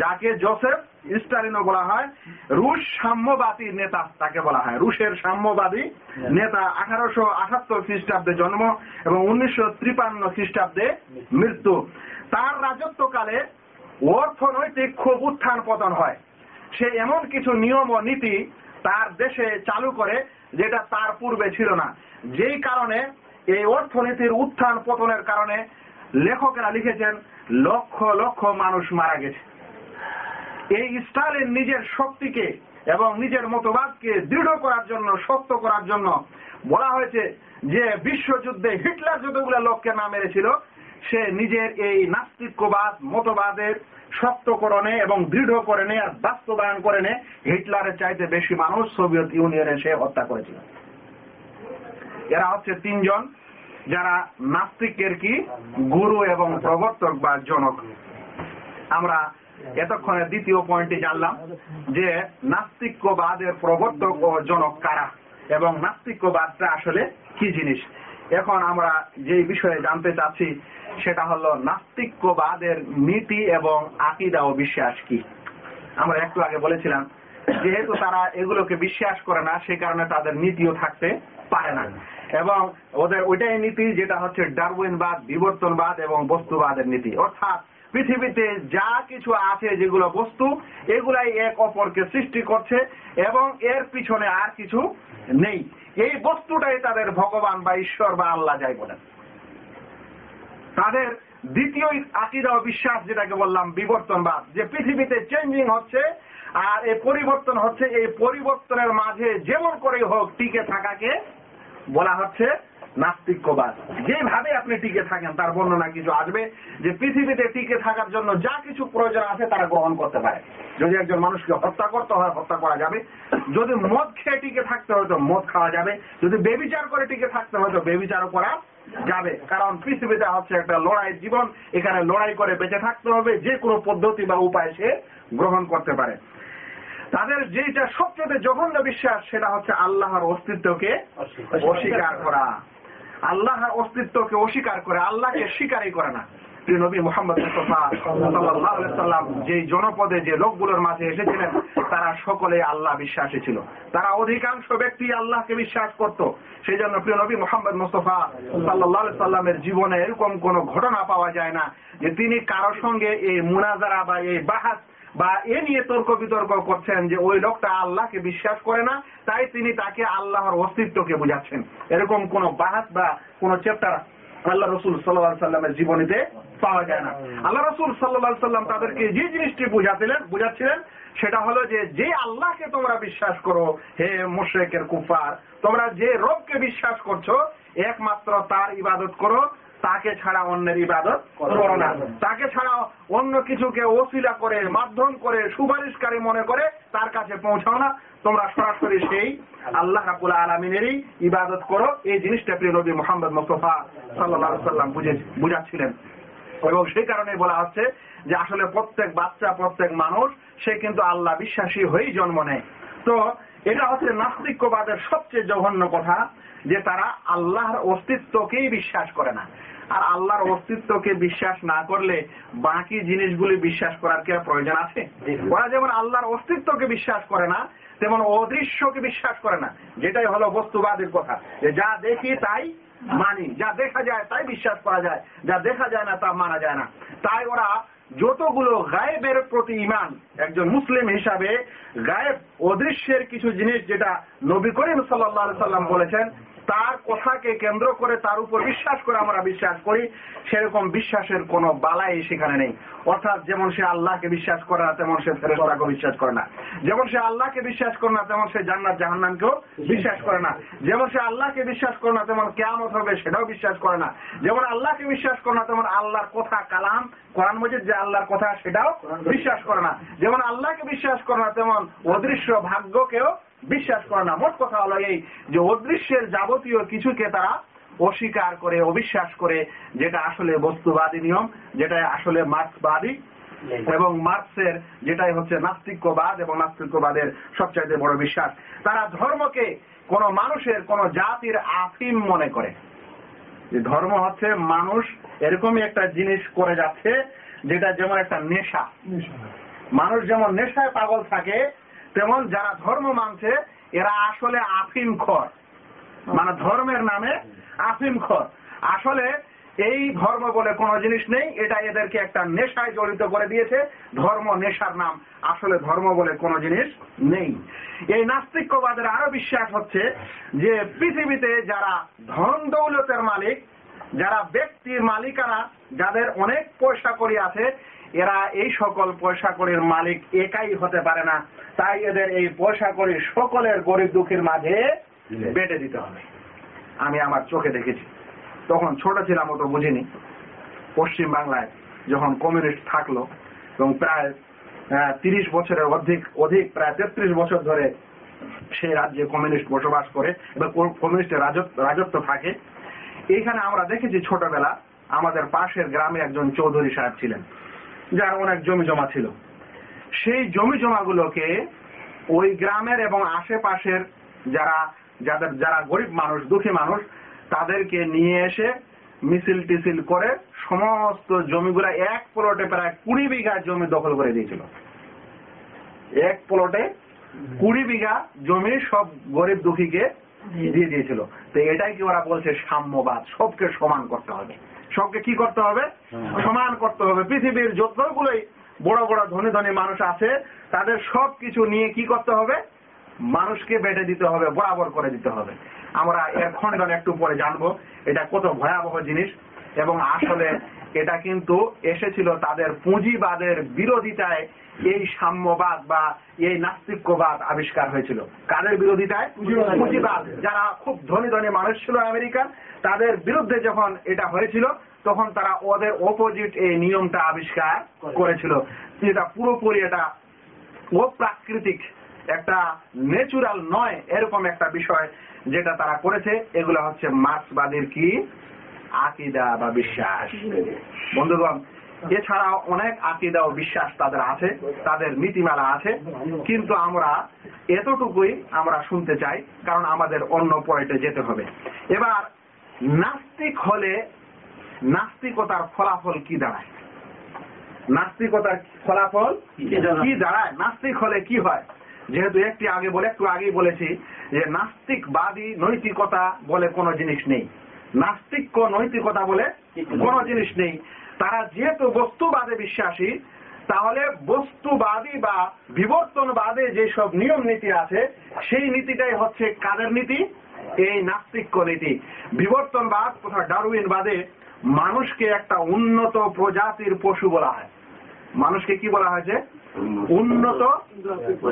যাকে জোসেফ স্টালিনও বলা হয়, রুশ সাম্যবাদী নেতা তাকে বলা হয়। রুশের সাম্যবাদী নেতা আঠারোশো আঠাত্তর খ্রিস্টাব্দে জন্ম এবং উনিশশো ত্রিপান্ন খ্রিস্টাব্দে মৃত্যু। তার রাজত্বকালে অর্থনৈতিক খুব উত্থান পতন হয়। সে এমন কিছু নিয়ম ও নীতি তার দেশে চালু করে যেটা তার পূর্বে ছিল না। যেই কারণে এই অর্থনীতির উত্থান পতনের কারণে লেখকেরা লিখেছেন, লক্ষ লক্ষ মানুষ মারা গেছে। এই স্টালিন নিজের শক্তিকে এবং নিজের মতবাদকে দৃঢ় করার জন্য, শক্ত করার জন্য বলা হয়েছে যে বিশ্বযুদ্ধে হিটলার যতগুলো লোককে না মেরেছিল, সে নিজের এই নাস্তিক্যবাদ, মতবাদের শক্তকরণে এবং দৃঢ়করণে আর বাস্তবায়ন করে নে, হিটলারের চাইতে বেশি মানুষ সোভিয়েত ইউনিয়নে সে হত্যা করেছিল। এরা হচ্ছে তিনজন, যারা নাস্তিকের কি? গুরু এবং প্রবর্তক বা জনক। আমরা এতক্ষণে দ্বিতীয় পয়েন্টে জানলাম যে নাস্তিক্যবাদের প্রবর্তক ও জনক কারা এবং নাস্তিক্যবাদটা আসলে কি জিনিস? এখন আমরা যে বিষয়ে জানতে চাচ্ছি, সেটা হলো নাস্তিক্যবাদের নীতি এবং আকিদা ও বিশ্বাস কি? আমরা একটু আগে বলেছিলাম, যেহেতু তারা এগুলোকে বিশ্বাস করে না, সে কারণে তাদের নীতিও থাকতে পারে না। এবং ওদের ওইটাই নীতি, যেটা হচ্ছে ডারউইনবাদ, বিবর্তনবাদ এবং বস্তুবাদের নীতি। অর্থাৎ পৃথিবীতে যা কিছু আছে যেগুলো বস্তু, এগুলাই এক অপরকে সৃষ্টি করছে এবং এর পিছনে আর কিছু নেই। এই বস্তুটাই তাদের ভগবান বা ঈশ্বর বা আল্লাহ যাই বলেন। তাদের দ্বিতীয় আকিদা বিশ্বাস যেটাকে বললাম, বিবর্তনবাদ, যে পৃথিবীতে চেঞ্জিং হচ্ছে আর এই পরিবর্তন হচ্ছে, এই পরিবর্তনের মাঝে যেমন করে হোক টিকে থাকাকে বলা হচ্ছে নাস্তিক্যবাদ যেভাবে আপনি টিকে থাকেন, তার বর্ণনা কিছু আসবে যে পৃথিবীতে টিকে থাকার জন্য যা কিছু প্রয়োজন আছে তারা গ্রহণ করতে পারে। যদি একজন মানুষকে হত্যা করতে হয়, হত্যা করা যাবে। যদি মদ খেয়ে টিকে থাকতে হয়, তো মদ খাওয়া যাবে। যদি বেবিচার করে টিকে থাকতে হয়, তো বেবিচারও করা যাবে। কারণ পৃথিবীতে হচ্ছে একটা লড়াই জীবন, এখানে লড়াই করে বেঁচে থাকতে হবে, যে কোনো পদ্ধতি বা উপায় সে গ্রহণ করতে পারে। তাদের যেটা সবচেয়ে জঘন্য বিশ্বাস, সেটা হচ্ছে আল্লাহর অস্তিত্বকে অস্বীকার করা। আল্লাহর অস্তিত্বকে অস্বীকার করে, আল্লাহকে স্বীকারই করে না। নবী মোহাম্মদ সাল্লাম যে জনপদে যে লোকগুলোর মাঝে এসেছিলেন, তারা সকলে আল্লাহ বিশ্বাসী ছিল। তারা অধিকাংশ ব্যক্তি আল্লাহকে বিশ্বাস করত। সেই জন্য প্রিয় নবী মোহাম্মদ মুস্তফা সাল্লাহ সাল্লামের জীবনে এরকম কোন ঘটনা পাওয়া যায় না যে তিনি কারও সঙ্গে এই মুনাজারা বা এই বাহাস বা এ নিয়ে তর্ক বিতর্ক করছেন যে ওই লোকটা আল্লাহকে বিশ্বাস করে না, তাই তিনি তাকে আল্লাহর অস্তিত্বকে বুঝাচ্ছেন। এরকম কোন বাহাত বা কোন চ্যাপ্টার আল্লাহ রসুল সাল্লাহ সাল্লামের জীবনীতে পাওয়া যায় না। আল্লাহ রসুল সাল্লাহ সাল্লাম তাদেরকে যে জিনিসটি বুঝাছিলেন বুঝাচ্ছিলেন, সেটা হলো যে যে আল্লাহকে তোমরা বিশ্বাস করো, হে মুশ্রেকের কুফার, তোমরা যে রবকে বিশ্বাস করছ, একমাত্র তার ইবাদত করো তাকে ছাড়া অন্যের ইবাদত করো না। তাকে ছাড়া অন্য কিছুকে ওসিলা করে মাধ্যম করে সুপারিশকারী মনে করে তার কাছে পৌঁছাও না। তোমরা সরাসরি সেই আল্লাহ রাবুল আলমিনেরই ইবাদত করো। এই জিনিসটা প্রিয় নবী মোহাম্মদ মুস্তফা সাল্লাহ সাল্লাম বুঝে বুঝাচ্ছিলেন। এবং সেই কারণে বলা হচ্ছে যে আসলে প্রত্যেক বাচ্চা প্রত্যেক মানুষ সে কিন্তু আল্লাহ বিশ্বাসী হয়েই জন্ম নেয়। তো এটা হচ্ছে নাস্তিক্যবাদের সবচেয়ে জঘন্য কথা যে তারা আল্লাহর অস্তিত্বকেই বিশ্বাস করে না। আর আল্লাহর অস্তিত্বকে বিশ্বাস না করলে বাকি জিনিসগুলি বিশ্বাস করার কি আর প্রয়োজন আছে? ওরা যেমন আল্লাহর অস্তিত্বকে বিশ্বাস করে না তেমন অদৃশ্যকে বিশ্বাস করে না। যেটাই হলো বস্তুবাদীর কথা। যে যা দেখি তাই মানি যা দেখা যায় তাই বিশ্বাস করা যায় যা দেখা যায় না তা মানা যায় না। তাই ওরা যতগুলো গায়েবের প্রতি ইমান একজন মুসলিম হিসাবে গায়েব অদৃশ্যের কিছু জিনিস যেটা নবী করিম সাল্লাহ সাল্লাম বলেছেন তার কথাকে কেন্দ্র করে তার উপর বিশ্বাস করে আমরা বিশ্বাস করি সেরকম বিশ্বাসের কোনো বালাই সেখানে নেই অর্থাৎ যেমন সে আল্লাহকে বিশ্বাস করে না তেমন সে ফেরেস্তাকে বিশ্বাস করে না যেমন সে আল্লাহকে বিশ্বাস করে না তেমন সে জান্নাত জাহান্নামকেও বিশ্বাস করে না যেমন সে আল্লাহকে বিশ্বাস করে না তেমন কেমন হবে সেটাও বিশ্বাস করে না যেমন আল্লাহকে বিশ্বাস করে না তেমন আল্লাহর কথা কালাম কোরআন মজিদ যে আল্লাহর কথা সেটাও বিশ্বাস করে না যেমন আল্লাহকে বিশ্বাস করে না তেমন অদৃশ্য ভাগ্যকেও বিশ্বাস করে না। মোট কথা হলো এই যে অদৃশ্যের যাবতীয় কিছুকে তারা অস্বীকার করে অবিশ্বাস করে যেটা আসলে বস্তুবাদী নিয়ম যেটা আসলে মার্ক্সবাদী এবং মার্ক্সের যেটাই হচ্ছে নাস্তিক্যবাদ এবং নাস্তিক্যবাদের সবচাইতে বড় বিশ্বাস। তারা ধর্মকে কোন মানুষের কোন জাতির আফিম মনে করে। যে ধর্ম হচ্ছে মানুষ এরকমই একটা জিনিস করে যাচ্ছে যেটা যেমন একটা নেশা। মানুষ যেমন নেশায় পাগল থাকে তেমন যারা ধর্ম মানছে, এরা আসলে আফিম খর। মানে ধর্মের নামে আফিম খর। আসলে এই ধর্ম বলে কোনো জিনিস নেই, এটা এদেরকে একটা নেশায় জড়িত করে দিয়েছে। ধর্ম, নেশার নাম আসলে ধর্ম বলে কোনো জিনিস নেই। এই নাস্তিক্যবাদের আরও বিশ্বাস হচ্ছে যে পৃথিবীতে যারা ধন দৌলতের মালিক, যারা ব্যক্তির মালিকানা, যাদের অনেক পয়সা করি আছে এরা এই সকল পয়সা করির মালিক একাই হতে পারে না। তাই এদের এই পয়সা করি সকলের গরিব দুঃখীর মাঝে বেটে দিতে হবে। আমি আমার চোখে দেখেছি। তখন ছোট ছিলাম অত বুঝিনি। পশ্চিম বাংলায় যখন কমিউনিস্ট থাকল এবং প্রায় তিরিশ বছরের অধিক অধিক প্রায় তেত্রিশ বছর ধরে সেই রাজ্যে কমিউনিস্ট বসবাস করে এবং কমিউনিস্টের রাজত্ব থাকে। এইখানে আমরা দেখেছি ছোটবেলা আমাদের পাশের গ্রামে একজন চৌধুরী সাহেব ছিলেন। যার অনেক জমি জমা ছিল। সেই জমি জমাগুলোকে ওই গ্রামের এবং আশেপাশের যারা, যাদের, যারা গরিব মানুষ, দুঃখী মানুষ, তাদেরকে নিয়ে এসে মিছিল টিছিল করে সমস্ত জমিগুলা এক প্লটে প্রায় কুড়ি বিঘা জমি দখল করে দিয়েছিল। এক প্লটে কুড়ি বিঘা জমি সব গরিব দুঃখীকে দিয়ে দিয়েছিল। তো এটাই কি ওরা বলছে সাম্যবাদ, সবকে সমান করতে হবে। সবকে কি করতে হবে? সমান করতে হবে। পৃথিবীর যতগুলোই বড় বড় ধনী ধনী মানুষ আছে তাদের সব কিছু নিয়ে কি করতে হবে? মানুষকে বেটে দিতে হবে বরাবর করে দিতে হবে। আমরা এর খণ্ডন একটু পরে জানব। এটা কত ভয়াবহ জিনিস। এবং আসলে এটা কিন্তু এসেছিল তাদের পুঁজিবাদের বিরোধিতায় এই সাম্যবাদ বা এই নাস্তিক্যবাদ আবিষ্কার হয়েছিল। কাদের বিরোধিতায়? পুঁজিবাদ। যারা খুব ধনী ধনী মানুষ ছিল আমেরিকার তাদের বিরুদ্ধে যখন এটা হয়েছিল তখন তারা ওদের অপোজিট এই নিয়মটা আবিষ্কার করেছিল। যেটা পুরোপুরি এটা অপ্রাকৃতিক একটা ন্যাচুরাল নয় এরকম একটা বিষয় যেটা তারা করেছে। এগুলো হচ্ছে মার্ক্সবাদীর কি? আকিদা বা বিশ্বাস। বন্ধুগণ এছাড়াও অনেক আকিদা ও বিশ্বাস তাদের আছে তাদের নীতিমালা আছে। কিন্তু আমরা এতটুকুই আমরা শুনতে চাই কারণ আমাদের অন্য পয়েন্টে যেতে হবে। এবার নাস্তিক হলে নাস্তিকতার ফলাফল কি দাঁড়ায়? নাস্তিকতার ফলাফল কি দাঁড়ায়? নাস্তিক হলে কি হয়? যেহেতু একটি আগে বলে একটু আগেই বলেছি যে নাস্তিকবাদী নৈতিকতা বলে কোনো জিনিস নেই। নাস্তিক নৈতিকতা বলে কোনো জিনিস নেই। তারা যেহেতু বস্তুবাদে বিশ্বাসী, তাহলে বস্তুবাদী বা বিবর্তনবাদে যেসব নিয়ম নীতি আছে, সেই নীতিটাই হচ্ছে কাদের নীতি? এই নাস্তিক্য নীতি। বিবর্তনবাদ, তথা ডারউইনবাদে মানুষকে একটা উন্নত প্রজাতির পশু বলা হয়। মানুষকে কি বলা হয়েছে উন্নত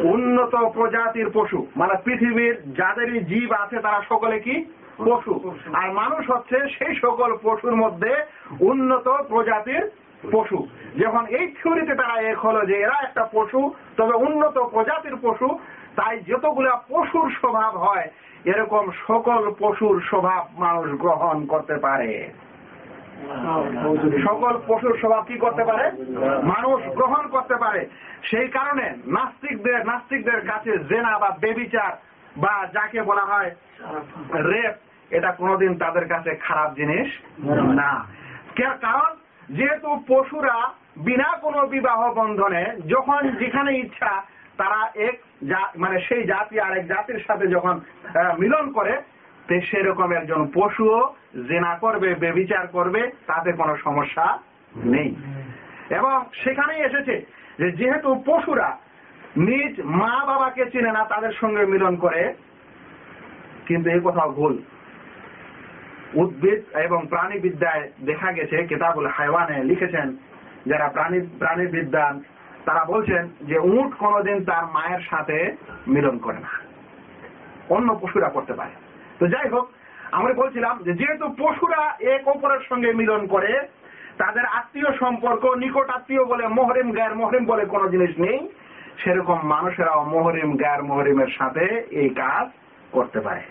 উন্নত প্রজাতির পশু। মানে পৃথিবীর যাদেরই জীব আছে, তারা সকলে কি? পশু। আর মানুষ হচ্ছে সেই সকল পশুর মধ্যে উন্নত প্রজাতির পশু। যখন এই থিওরিতে তারা এক হলো যে এরা একটা পশু, তবে উন্নত প্রজাতির পশু, তাই যতগুলা পশুর স্বভাব হয়, এরকম সকল পশুর স্বভাব মানুষ গ্রহণ করতে পারে। সকল পশুর স্বভাব কি করতে পারে? মানুষ গ্রহণ করতে পারে। সেই কারণে নাস্তিকদের নাস্তিকদের কাছে জেনা বা বেবিচার বা যাকে বলা হয় রেপ, এটা কোনোদিন তাদের কাছে খারাপ জিনিস না। কারণ যেহেতু পশুরা বিনা কোনো বিবাহ বন্ধনে, যখন যেখানে ইচ্ছা তারা এক মানে সেই জাতি আরেক জাতির সাথে যখন মিলন করে সেরকম একজন পশুও জেনা করবে, বেবিচার করবে, তাতে কোনো সমস্যা নেই। এবং সেখানেই এসেছে যে যেহেতু পশুরা নিজ মা বাবাকে চিনে না, তাদের সঙ্গে মিলন করে, কিন্তু এই কথাও ভুল। উদ্ভিদ এবং প্রাণীবিদ্যায় দেখা গেছে, কেতাবুল হাইওয়ানে লিখেছেন যারা প্রাণী প্রাণীবিদ্যান তারা বলছেন যে উট কোনোদিন তার মায়ের সাথে মিলন করে না। অন্য পশুরা করতে পারে। তো যাই হোক, আমরা বলছিলাম যেহেতু পশুরা এক অপরের সঙ্গে মিলন করে, তাদের আত্মীয় সম্পর্ক, নিকট আত্মীয় বলে মহরিম, গায়ের মহরিম বলে কোনো জিনিস নেই, সেরকম মানুষেরাও মহরিম, গায়ের মহরিমের সাথে এই কাজ করতে পারে।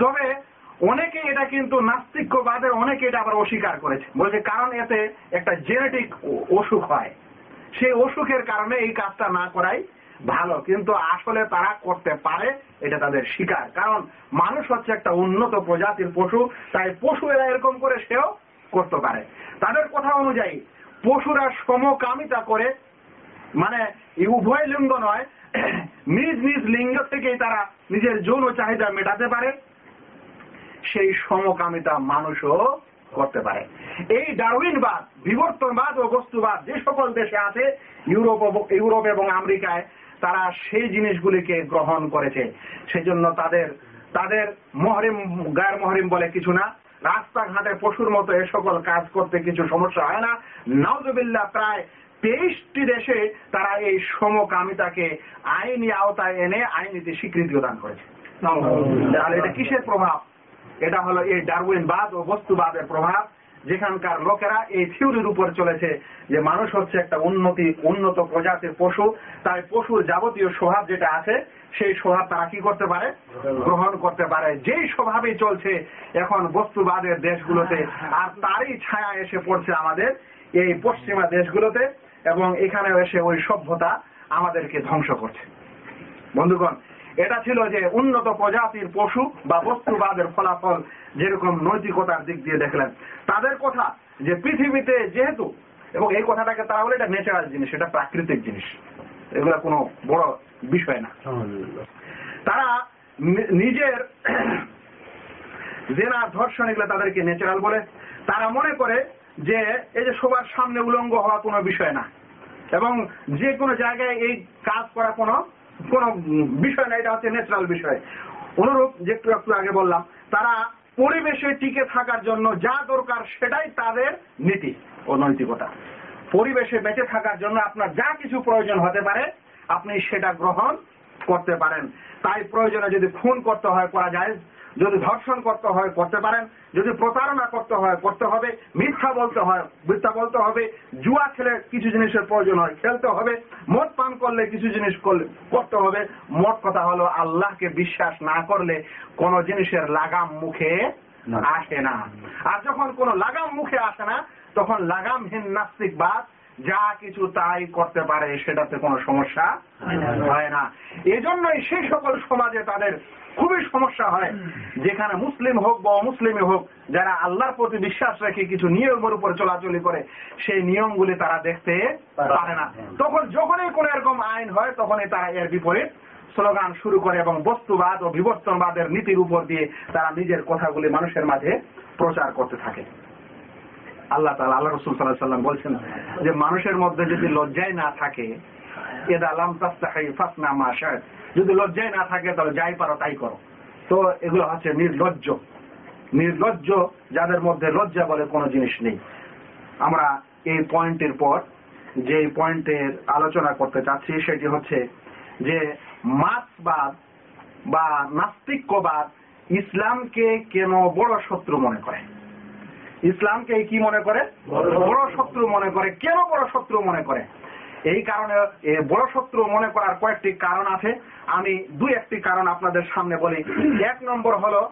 তবে অনেকে এটা কিন্তু নাস্তিক্যবাদের অনেকে এটা আবার অস্বীকার করেছে। বলছে কারণ এতে একটা জেনেটিক অসুখ হয়। সেই অসুখের কারণে এই কাজটা না করাই ভালো, কিন্তু আসলে তারা করতে পারে এটা তাদের শিকার। কারণ মানুষ হচ্ছে একটা উন্নত প্রজাতির পশু, তাই পশু এরা এরকম করে সেও করতে পারে। তাদের কথা অনুযায়ী, পশুরা সমকামিতা করে মানে উভয় লিঙ্গ নয়, নিজ নিজ লিঙ্গ থেকেই তারা নিজের যৌন চাহিদা মেটাতে পারে, সেই সমকামিতা মানুষও করতে পারে। এই ডারউইনবাদ, বিবর্তনবাদ ও বস্তুবাদ যে সকল দেশে আছে, ইউরোপ ইউরোপ এবং আমেরিকায় তারা সেই জিনিসগুলিকে গ্রহণ করেছে। সেজন্য তাদের তাদের মহরিম গায়ের মহরিম বলে কিছু না। রাস্তাঘাটে পশুর মতো এ সকল কাজ করতে কিছু সমস্যা হয় না। নাউজুবিল্লাহ প্রায় তেইশটি দেশে তারা এই সমকামিতাকে আইনি আওতায় এনে আইনিতে স্বীকৃতিও দান করেছে। তাহলে এটা কিসের প্রভাব? এটা হলো এই ডারউইনবাদ ও বস্তুবাদের প্রভাব। যেখানকার লোকেরা এই থিওরির উপর চলেছে যে মানুষ হচ্ছে একটা উন্নতি, উন্নত প্রজাতির পশু। তাই পশুর যাবতীয় স্বভাব যেটা আছে, সেই স্বভাব তারা কি করতে পারে? গ্রহণ করতে পারে। যেই স্বভাবেই চলছে এখন বস্তুবাদের দেশগুলোতে, আর তারই ছায়া এসে পড়ছে আমাদের এই পশ্চিমা দেশগুলোতে, এবং এখানে এসে ওই সভ্যতা আমাদেরকে ধ্বংস করছে। বন্ধুগণ এটা ছিল যে উন্নত প্রজাতির পশু বা বস্তুবাদের ফলাফল যেরকম নৈতিকতার দিক দিয়ে দেখলেন। তাদের কথা যে পৃথিবীতে যেহেতু এবং এই কথাটাকে তারা বলে এটা ন্যাচারাল জিনিস এটা প্রাকৃতিক জিনিস। এগুলা কোনো বড় বিষয় না। তারা নিজের জেনা ধর্ষণ এগুলো তাদেরকে ন্যাচারাল বলে। তারা মনে করে যে এই যে সবার সামনে উলঙ্গ হওয়া কোনো বিষয় না। এবং যে কোনো জায়গায় এই কাজ করা কোনো কোনো বিষয় না, এটা হচ্ছে ন্যাচারাল বিষয়। অনুরূপ, যে একটু একটু আগে বললাম, তারা পরিবেশে টিকে থাকার জন্য যা দরকার সেটাই তাদের নীতি ও নৈতিকতা। পরিবেশে বেঁচে থাকার জন্য আপনার যা কিছু প্রয়োজন হতে পারে, আপনি সেটা গ্রহণ করতে পারেন। তাই প্রয়োজনে যদি খুন করতে হয়, করা যায় যদি ধর্ষণ করতে হয় করতে পারেন। যদি প্রতারণা করতে হয় করতে হবে। মিথ্যা বলতে হয় মিথ্যা বলতে হবে। জুয়া খেলে কিছু জিনিসের প্রয়োজন হয় খেলতে হবে। মদ পান করলে কিছু জিনিস করতে হবে। মোট কথা হলো আল্লাহকে বিশ্বাস না করলে কোন জিনিসের লাগাম মুখে আসে না। আর যখন কোন লাগাম মুখে আসে না তখন লাগামহীন নাস্তিকবাদ যা কিছু তাই করতে পারে সেটাতে কোনো সমস্যা হয় না। এজন্যই সেই সকল সমাজে তাদের খুবই সমস্যা হয়। যেখানে মুসলিম হোক বা অমুসলিমই হোক যারা আল্লাহর প্রতি বিশ্বাস রেখে কিছু নিয়মের উপর চলাচলি করে সেই নিয়মগুলি তারা দেখতে পারে না। তখন যখনই কোন এরকম আইন হয় তখনই তারা এর বিপরীত স্লোগান শুরু করে এবং বস্তুবাদ ও বিবর্তনবাদের নীতির উপর দিয়ে তারা নিজের কথাগুলি মানুষের মাঝে প্রচার করতে থাকে। আল্লাহ তালা আল্লাহ রসুল সাল্লাহ সাল্লাম বলছেন যে মানুষের মধ্যে যদি লজ্জায় না থাকে শায়দ। যদি লজ্জায় না থাকে, তাহলে যাই পারো, তাই করো। তো এগুলো হচ্ছে নির্লজ্জ। নির্লজ্জ যাদের মধ্যে লজ্জা বলে কোনো জিনিস নেই। আমরা এই পয়েন্টের পর যে পয়েন্টের আলোচনা করতে চাচ্ছি, সেটি হচ্ছে যে মার্ক্সবাদ বা নাস্তিক্যবাদ ইসলামকে কেন বড় শত্রু মনে করে? ইসলামকে কি মনে করে? বড় শত্রু মনে করে। কেন বড় শত্রু মনে করে? এই কারণে বড় শত্রু মনে করার কয়েকটি কারণ আছে। আমি দুই একটি কারণ আপনাদের সামনে বলি। এক নম্বর হলো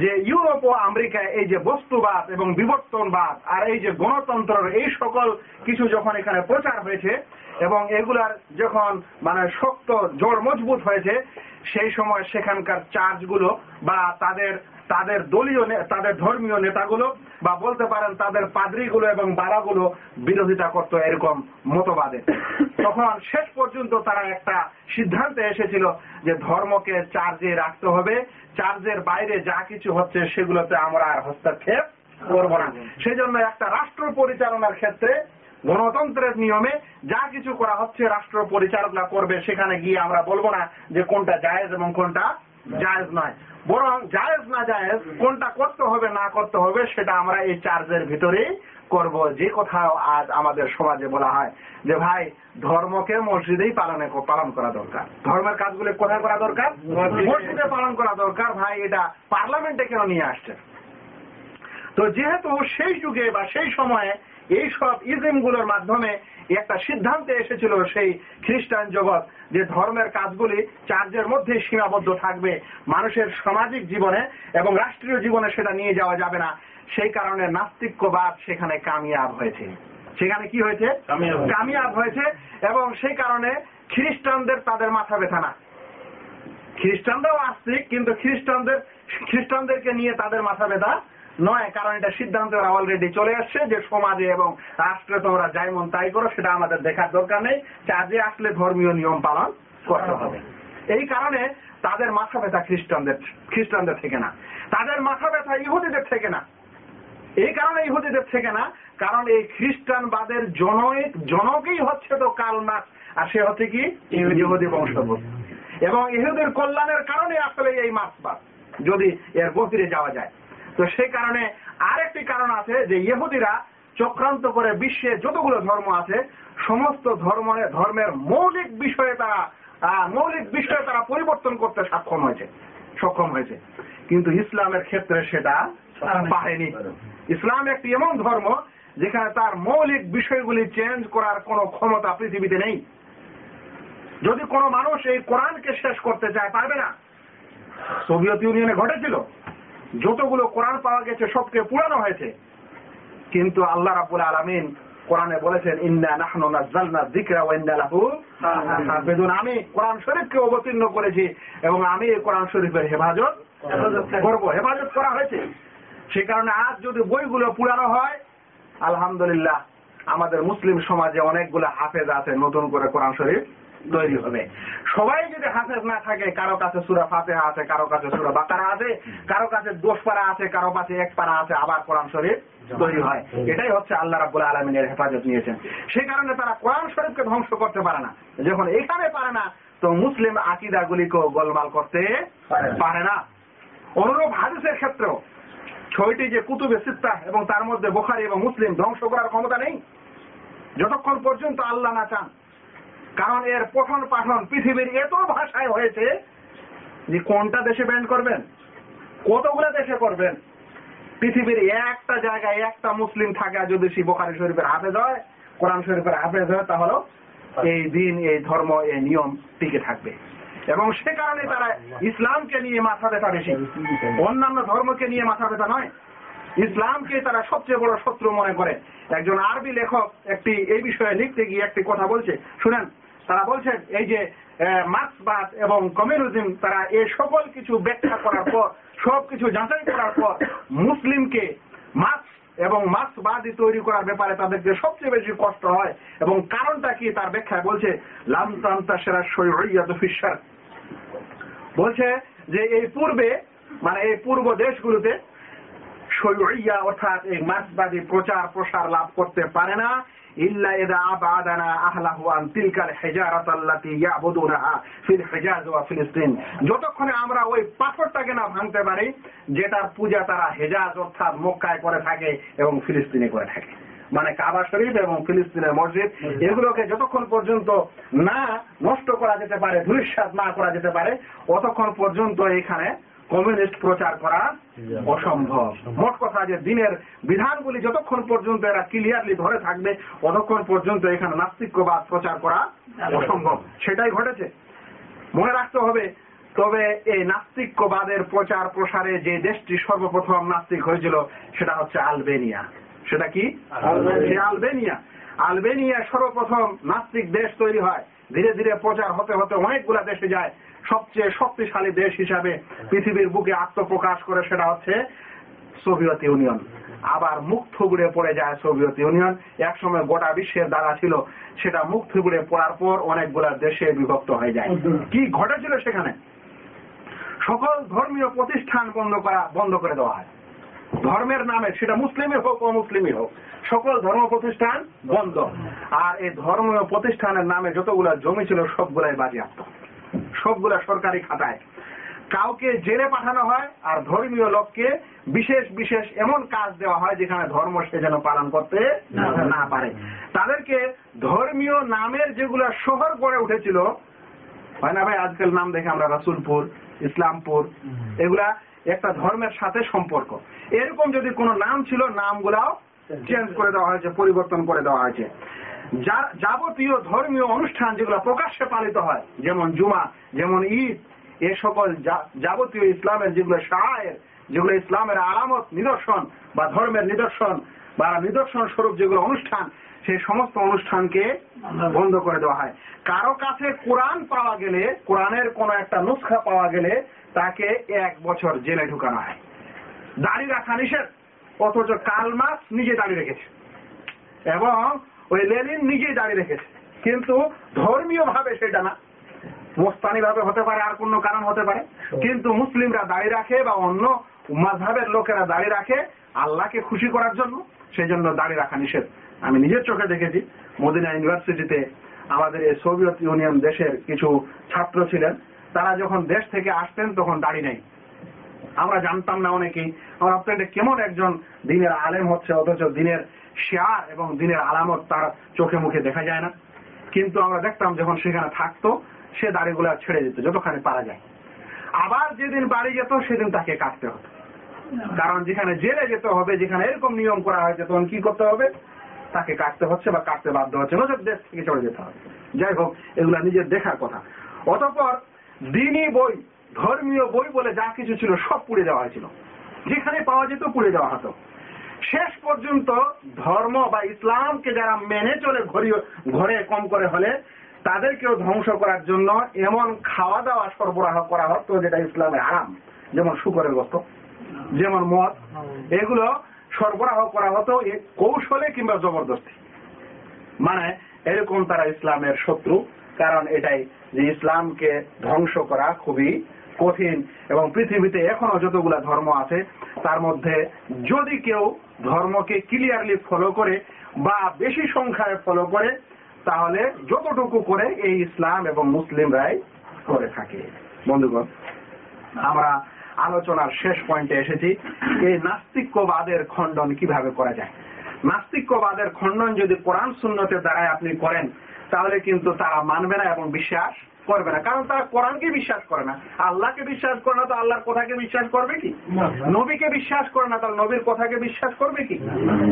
যে ইউরোপ ও আমেরিকায় এই যে বস্তুবাদ এবং বিবর্তনবাদ আর এই যে গণতন্ত্রের এই সকল কিছু যখন এখানে প্রচার হয়েছে এবং এগুলার যখন মানে শক্ত জোর মজবুত হয়েছে, সেই সময় সেখানকার চার্চগুলো বা তাদের তাদের দলীয় তাদের ধর্মীয় নেতাগুলো বা বলতে পারেন তাদের পাদ্রিগুলো এবং বাবাগুলো বিরোধিতা করতো এরকম মতবাদে। তখন শেষ পর্যন্ত তারা একটা সিদ্ধান্তে এসেছিল যে ধর্মকে চার্জে রাখতে হবে চার্জের বাইরে যা কিছু হচ্ছে সেগুলোতে আমরা আর হস্তক্ষেপ করব না। সেজন্য একটা রাষ্ট্র পরিচালনার ক্ষেত্রে গণতন্ত্রের নিয়মে যা কিছু করা হচ্ছে রাষ্ট্র পরিচালনা করবে সেখানে গিয়ে আমরা বলব না যে কোনটা জায়েজ এবং কোনটা জায়েজ নয়। বরং জায়েজ না জায়েজ কোনটা করতে হবে না করতে হবে সেটা আমরা এই চার্জের ভিতরেই করব। যে কোথাও আজ আমাদের সমাজে বলা হয় যে ভাই ধর্মকে মসজিদেই পালনে পালন করা দরকার। ধর্মের কাজগুলো কোথায় করা দরকার? মসজিদে। পালন করা দরকার। ভাই এটা পার্লামেন্টে কেন নিয়ে আসছে তো যেহেতু সেই যুগে বা সেই সময়ে এই সব ইজমগুলোর মাধ্যমে একটা সিদ্ধান্তে এসেছিল সেই খ্রিস্টান জগৎ যে ধর্মের কাজগুলি চার্চের মধ্যে সীমাবদ্ধ থাকবে মানুষের সামাজিক জীবনে এবং রাষ্ট্রীয় জীবনে সেটা নিয়ে যাওয়া যাবে না। সেই কারণে নাস্তিক্যবাদ সেখানে কামিয়াব হয়েছে। সেখানে কি হয়েছে। কামিয়াব হয়েছে এবং সেই কারণে খ্রিস্টানদের তাদের মাথা ব্যথা না। খ্রিস্টানরাও আস্তিক কিন্তু খ্রিস্টানদের খ্রিস্টানদেরকে নিয়ে তাদের মাথা ব্যথা নয় কারণ এটা সিদ্ধান্ত অলরেডি চলে আসছে যে সমাজে এবং রাষ্ট্রে তোমরা যাই মন তাই করো সেটা আমাদের দেখার দরকার নেই। চার্জে আসলে ধর্মীয় নিয়ম পালন করতে হবে। এই কারণে তাদের মাথা ব্যথা খ্রিস্টানদের খ্রিস্টানদের থেকে না। তাদের মাথা ব্যথা ইহুদিদের থেকে না। এই কারণে ইহুদিদের থেকে না কারণ এই খ্রিস্টানবাদের জনক জনকই হচ্ছে তো কাল নাচ আর সে হচ্ছে কি? ইহুদি। বংশোদ্ভূত। এবং ইহুদের কল্যাণের কারণে আসলে এই মাসবাদ যদি এর গভীরে যাওয়া যায়। তো সেই কারণে আরেকটি কারণ আছে যে ইহুদিরা চক্রান্ত করে বিশ্বে যতগুলো ধর্ম আছে সমস্ত ধর্ম ধর্মের মৌলিক বিষয়ে তারা মৌলিক বিষয়ে তারা পরিবর্তন করতে সক্ষম হয়েছে সক্ষম হয়েছে। কিন্তু ইসলামের ক্ষেত্রে সেটা পারেনি। ইসলাম একটি এমন ধর্ম যেখানে তার মৌলিক বিষয়গুলি চেঞ্জ করার কোনো ক্ষমতা পৃথিবীতে নেই। যদি কোনো মানুষ এই কোরআনকে শেষ করতে চায় পারবে না। সোভিয়েত ইউনিয়নে ঘটেছিল। যতগুলো কোরআন পাওয়া গেছে সবকে পুরানো হয়েছে। কিন্তু আল্লাহ রাবুল আলমিন কোরআনে বলেছেন ইন্না নাহনু নাজ্জালনা যিকরা ওয়া ইন্না লাহু হাফিজুন। আমি কোরআন শরীফকে অবতীর্ণ করেছি এবং আমি এই কোরআন শরীফের হেফাজত করব হেফাজত করা হয়েছে। সে কারণে আজ যদি বইগুলো পুরানো হয় আলহামদুলিল্লাহ আমাদের মুসলিম সমাজে অনেকগুলো হাফেজ আছে নতুন করে কোরআন শরীফ। তৈরি হবে। সবাই যদি হাফেজ না থাকে কারও কাছে সুরা ফাতেহা আছে কারও কাছে সুরা বাকারা আছে কারও কাছে দোষ পারা আছে কারও কাছে এক পারা আছে আবার কোরআন শরীফ তৈরি হয়। এটাই হচ্ছে আল্লাহ রাবুল আলমিনের হেফাজত নিয়েছেন। সেই কারণে তারা কোরআন শরীফকে ধ্বংস করতে পারে না। যখন এখানে পারে না তো মুসলিম আকিদাগুলিকেও গোলমাল করতে পারে না। অনুরূপ হাদিসের ক্ষেত্রেও ছয়টি যে কুতুবে সিত্তা এবং তার মধ্যে বোখারি এবং মুসলিম ধ্বংস করার ক্ষমতা নেই যতক্ষণ পর্যন্ত আল্লাহ না চান কারণ এর পঠন পাঠন পৃথিবীর এত ভাষায় হয়েছে যে কোনটা দেশে ব্যান্ড করবেন? কতগুলো দেশে করবেন? পৃথিবীর একটা জায়গায় একটা মুসলিম থাকে যদি সে বোখারি শরীফের হাফেজ হয়, কোরআন শরীফের হাফেজ হয়, তাহলে এই দিন, এই ধর্ম, এই নিয়ম টিকে থাকবে। এবং সে কারণে তারা ইসলামকে নিয়ে মাথা ব্যথা বেশি। অন্যান্য ধর্মকে নিয়ে মাথা ব্যথা নয়। ইসলামকে তারা সবচেয়ে বড় শত্রু মনে করে। একজন আরবি লেখক একটি, এই বিষয়ে লিখতে গিয়ে একটি কথা বলছে। শুনেন তারা বলছেন, এই যে মার্ক্সবাদ এবং কমিউনিজম, তারা এই সকল কিছু ব্যাখ্যা করার পর, সবকিছু যাচাই করার পর, মুসলিমকে মার্ক্স এবং মার্ক্সবাদী তৈরি করার ব্যাপারে তাদেরকে সবচেয়ে বেশি কষ্ট হয়। এবং কারণটা কি তার ব্যাখ্যায় বলছে লামতান্তা সেরা সৈয়ত ফিসার বলছে যে এই পূর্বে মানে এই পূর্ব দেশগুলোতে শৈয়া অর্থাৎ এই মার্ক্সবাদী প্রচার প্রসার লাভ করতে পারে না। ইল্লা আবাদানা আহলাহু আন তিলকাল ইয়াবুদুনাহা ফিল হিজাজ ওয়া ফিলিস্তিন যতক্ষণে আমরা ওই পাথরটাকে না ভাঙতে পারি যেটার পূজা তারা অর্থাৎ মক্কায় করে থাকে এবং ফিলিস্তিনে করে থাকে। মানে কাবা শরীফ এবং ফিলিস্তিনের মসজিদ, এগুলোকে যতক্ষণ পর্যন্ত না নষ্ট করা যেতে পারে, ধূলিসাৎ না করা যেতে পারে অতক্ষণ পর্যন্ত এখানে কমিউনিস্ট প্রচার করা অসম্ভব। মোট কথা যে দিনের বিধানগুলি যতক্ষণ পর্যন্ত এরা ক্লিয়ারলি ধরে থাকবে ততক্ষণ পর্যন্ত এখানে নাস্তিক্যবাদ প্রচার করা অসম্ভব। সেটাই ঘটেছে। মনে রাখতে হবে তবে এই নাস্তিক্যবাদের প্রচার প্রসারে যে দেশটি সর্বপ্রথম নাস্তিক হয়েছিল সেটা হচ্ছে আলবেনিয়া। সেটা কি? আলবেনিয়া। আলবেনিয়া সর্বপ্রথম নাস্তিক দেশ তৈরি হয়। ধীরে ধীরে প্রচার হতে হতে অনেকগুলা দেশে যায়। সবচেয়ে শক্তিশালী দেশ হিসাবে পৃথিবীর বুকে আত্মপ্রকাশ করে সেটা হচ্ছে সোভিয়েত ইউনিয়ন। আবার মুখ থুবড়ে পড়ে যায় সোভিয়েত ইউনিয়ন। একসময় গোটা বিশ্বের দ্বারা ছিল, সেটা মুখ থুবড়ে পড়ার পর অনেকগুলা দেশে বিভক্ত হয়ে যায়। কি ঘটেছিল সেখানে? সকল ধর্মীয় প্রতিষ্ঠান বন্ধ করা, বন্ধ করে দেওয়া হয়। ধর্মের নামে, সেটা মুসলিমের হোক অমুসলিমের হোক, সকল ধর্ম প্রতিষ্ঠান বন্ধ। আর এই ধর্মীয় প্রতিষ্ঠানের নামে যতগুলা জমি ছিল, সবগুলাই বাজেয়াপ্ত। সবগুলা সরকারি খাতায়। কাউকে জেলে পাঠানো হয় আর ধর্মীয় লোককে বিশেষ বিশেষ এমন কাজ দেওয়া হয় যেখানে ধর্ম সে যেন পালন করতে না পারে। তাদেরকে ধর্মীয় নামের যেগুলা শহর গড়ে উঠেছিল হয় না ভাই? আজকাল নাম দেখে আমরা রাসুলপুর ইসলামপুর এগুলা একটা ধর্মের সাথে সম্পর্ক। এরকম যদি কোনো নাম ছিল নামগুলাও চেঞ্জ করে দেওয়া হয়েছে পরিবর্তন করে দেওয়া হয়েছে। যাবতীয় ধর্মীয় অনুষ্ঠান যেগুলো প্রকাশ্যে পালিত হয়, যেমন জুমা, যেমন ঈদ, এ সকল যাবতীয় ইসলামের যেগুলো শায়ের, যেগুলো ইসলামের আরামত নিদর্শন বা ধর্মের নিদর্শন বা নিদর্শন স্বরূপ যেগুলো অনুষ্ঠান, সেই সমস্ত অনুষ্ঠানকে বন্ধ করে দেওয়া হয়। কারও কাছে কোরআন পাওয়া গেলে, কোরআনের কোন একটা নুসখা পাওয়া গেলে তাকে এক বছর জেলে ঢুকানো হয়। দাড়ি রাখা নিষেধ, অথচ কাল মাস নিজে দাড়ি রেখেছে। এবং ওই লেনিন নিজেই দাঁড়িয়ে রেখেছে। কিন্তু ধর্মীয় ভাবে সেটা না। মোস্তানি ভাবে হতে পারে আর কোনো কারণ হতে পারে। কিন্তু মুসলিমরা দাঁড়িয়ে রাখে বা অন্য মাঝহের লোকেরা দাঁড়িয়ে রাখে আল্লাহকে খুশি করার জন্য সেই জন্য দাঁড়িয়ে রাখা নিষেধ। আমি নিজের চোখে দেখেছি মদিনা ইউনিভার্সিটিতে আমাদের এই সোভিয়েত ইউনিয়ন দেশের কিছু ছাত্র ছিলেন। তারা যখন দেশ থেকে আসতেন তখন দাড়ি নেই। আমরা জানতাম না অনেকেই। আমরা এটা কেমন একজন দিনের আলেম হচ্ছে অথচ দিনের শেয়ার এবং দিনের আলামত তার চোখে মুখে দেখা যায় না। কিন্তু আমরা দেখতাম যখন সেখানে থাকতো, সে দাড়িগুলা ছেড়ে দিত, যতখানি পারা যায়। আবার যেদিন বাড়ি যেত, সেদিন তাকে কাটতে হতো। কারণ যেখানে জেলে যেতে হবে, যেখানে এরকম নিয়ম করা হয়েছে, তখন কি করতে হবে? তাকে কাটতে হচ্ছে বা কাটতে বাধ্য হচ্ছে। নজর দেশ থেকে চলে যেতে হবে। যাই হোক, এগুলা নিজের দেখার কথা। অতঃপর দিনই বই, ধর্মীয় বই বলে যা কিছু ছিল সব পুড়ে দেওয়া হয়েছিল। যেখানে পাওয়া যেত পুড়ে দেওয়া হতো। শেষ পর্যন্ত ধর্ম বা ইসলামকে যারা মেনে চলে ঘরে কম করে হলে তাদেরকেও ধ্বংস করার জন্য এমন খাওয়া দাওয়া সরবরাহ করা হতো যেটা ইসলামের আরাম যেমন শুকরের গোস্ত যেমন মদ এগুলো সরবরাহ করা হতো কৌশলে কিংবা জবরদস্তি। মানে এরকম তারা ইসলামের শত্রু কারণ এটাই যে ইসলামকে ধ্বংস করা খুবই কঠিন এবং পৃথিবীতে এখনও যতগুলা ধর্ম আছে তার মধ্যে যদি কেউ ধর্মকে ক্লিয়ারলি ফলো করে বা বেশি সংখ্যায় ফলো করে, তাহলে যতটুকু করে এই ইসলাম এবং মুসলিমরাই করে থাকে। বন্ধুগণ, আমরা আলোচনার শেষ পয়েন্টে এসেছি। এই নাস্তিক্যবাদের খণ্ডন কীভাবে করা যায়? নাস্তিক্যবাদের খণ্ডন যদি কোরআন শূন্যতের দ্বারাই আপনি করেন, তাহলে কিন্তু তারা মানবে না এবং বিশ্বাস করবে না। কারণ তারা কোরআনকে বিশ্বাস করে না। আল্লাহকে বিশ্বাস করে না তো আল্লাহর কথাকে বিশ্বাস করবে কি? নবীকে বিশ্বাস করে না তাহলে নবীর কথাকে বিশ্বাস করবে কি?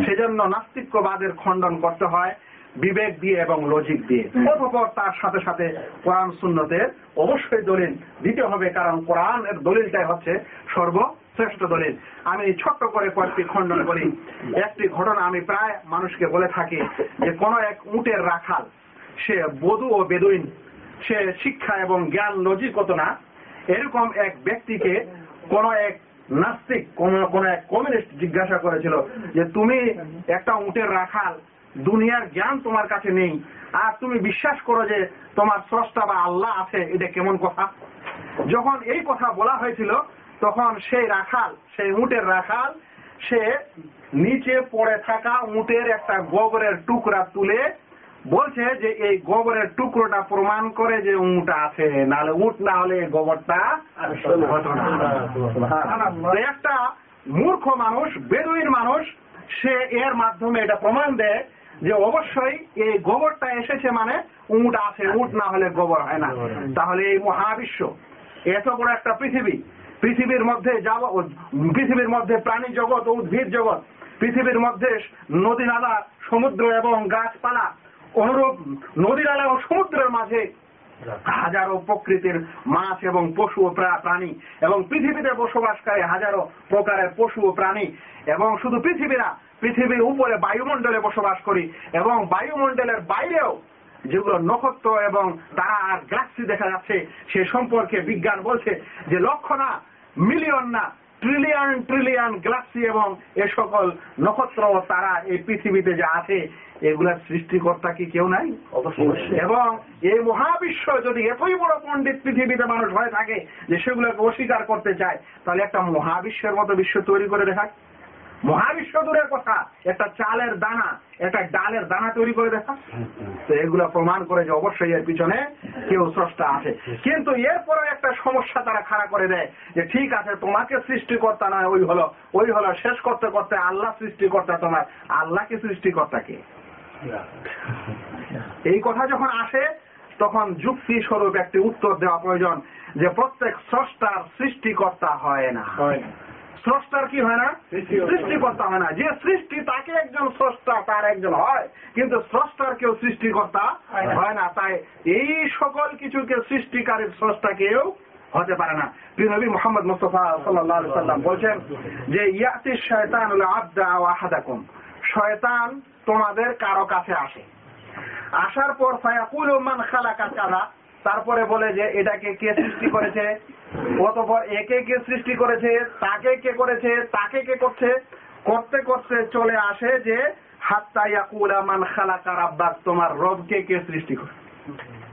সেজন্য নাস্তিক্যবাদের খণ্ডন করতে হয় বিবেক দিয়ে এবং লজিক দিয়ে। অতঃপর তার সাথে সাথে কোরআন শূন্যতের অবশ্যই দলিল দিতে হবে কারণ কোরআনের দলিলটাই হচ্ছে সর্বশ্রেষ্ঠ দলিল। আমি ছোট্ট করে কয়েকটি খণ্ডন করি একটি ঘটনা আমি প্রায় মানুষকে বলে থাকি যে কোন এক উটের রাখাল সে বধু ও বেদুইন সে শিক্ষা এবং জ্ঞান লজিকত না? এরকম এক ব্যক্তিকে কোন এক নাস্তিক, কোন এক কমিউনিস্ট জিজ্ঞাসা করেছিল যে, তুমি একটা উটের রাখাল, দুনিয়ার জ্ঞান তোমার কাছে নেই, আর তুমি বিশ্বাস করো যে তোমার স্রষ্টা বা আল্লাহ আছে, এটা কেমন কথা? যখন এই কথা বলা হয়েছিল, তখন সেই রাখাল, সেই উটের রাখাল, সে নিচে পড়ে থাকা উটের একটা গোবরের টুকরা তুলে বলছে যে এই গোবরের টুকরোটা প্রমাণ করে যে উট আছে নাহলে উট না হলে এই গোবরটা তো একটা মূর্খ মানুষ বেদুইন মানুষ সে এর মাধ্যমে এটা প্রমাণ দেয় যে অবশ্যই এই গোবরটা এসেছে মানে উট আছে উট না হলে গোবর হয় না। তাহলে এই মহাবিশ্ব এত বড় একটা পৃথিবী। পৃথিবীর মধ্যে যাব পৃথিবীর মধ্যে প্রাণী জগৎ উদ্ভিদ জগৎ। পৃথিবীর মধ্যে নদী নালা সমুদ্র এবং গাছপালা অনুরূপ নদী নালা ও সমুদ্রের মাঝে হাজারো প্রকৃতির মাছ এবং পশু ও প্রাণী এবং পৃথিবীতে বসবাসকারী হাজারো প্রকারের পশু ও প্রাণী এবং শুধু পৃথিবীরা পৃথিবীর উপরে বায়ুমণ্ডলে বসবাস করি এবং বায়ুমণ্ডলের বাইরেও যেগুলো নক্ষত্র এবং তারা আর গ্যালাক্সি দেখা যাচ্ছে, সে সম্পর্কে বিজ্ঞান বলছে যে লক্ষ না, মিলিয়ন না ট্রিলিয়ন ট্রিলিয়ন গ্যালাক্সি এবং এ সকল নক্ষত্র ও তারা এই পৃথিবীতে যা আছে এগুলার সৃষ্টিকর্তা কি কেউ নাই? এবং এই মহাবিশ্ব যদি এতই বড় পণ্ডিত পৃথিবীতে মানুষ হয়ে থাকে যে সেগুলোকে অস্বীকার করতে চায় তাহলে একটা মহাবিশ্বের মতো বিশ্ব তৈরি করে দেখায়। মহাবিশ্ব দূরের কথা, একটা চালের দানা, একটা ডালের দানা তৈরি করে দেখা। তো এগুলো প্রমাণ করে যে অবশ্যই এর পিছনে কেউ স্রষ্টা আছে। কিন্তু এরপরে একটা সমস্যা তারা খাড়া করে দেয়, যে ঠিক আছে, তোমাকে সৃষ্টিকর্তা নয়, ওই হলো ওই হলো শেষ করতে করতে আল্লাহ সৃষ্টিকর্তা তোমার। আল্লাহকে সৃষ্টিকর্তা কে? এই কথা যখন আসে, তখন যুক্তি স্বরূপ একটি উত্তর দেওয়া প্রয়োজন, যে প্রত্যেক স্রষ্টার সৃষ্টিকর্তা হয় না। হয় না। স্রষ্টার কি হয় না? সৃষ্টিকর্তা হয় না। যে সৃষ্টি তাকে একজন স্রষ্টা তার একজন হয়। কিন্তু স্রষ্টার কেউ সৃষ্টিকর্তা হয় না। তাই এই সকল কিছুকে সৃষ্টিকারীর স্রষ্টা কেউ হতে পারে না। নবী মোহাম্মদ মুস্তফা সাল্লাহ সাল্লাম বলছেন যে ইয়াতি শয়তান আবদা ওয়াহাদাকুম শয়তান তোমাদের কারও কাছে আসে। আসার পর ফায়াকুল মান খালাকা কারা তারপরে বলে যে এটাকে কে সৃষ্টি করেছে? অতপর একে কে সৃষ্টি করেছে, তাকে কে করেছে, তাকে কে করছে, করতে করতে চলে আসে যে তোমার রবকে কে সৃষ্টি করে?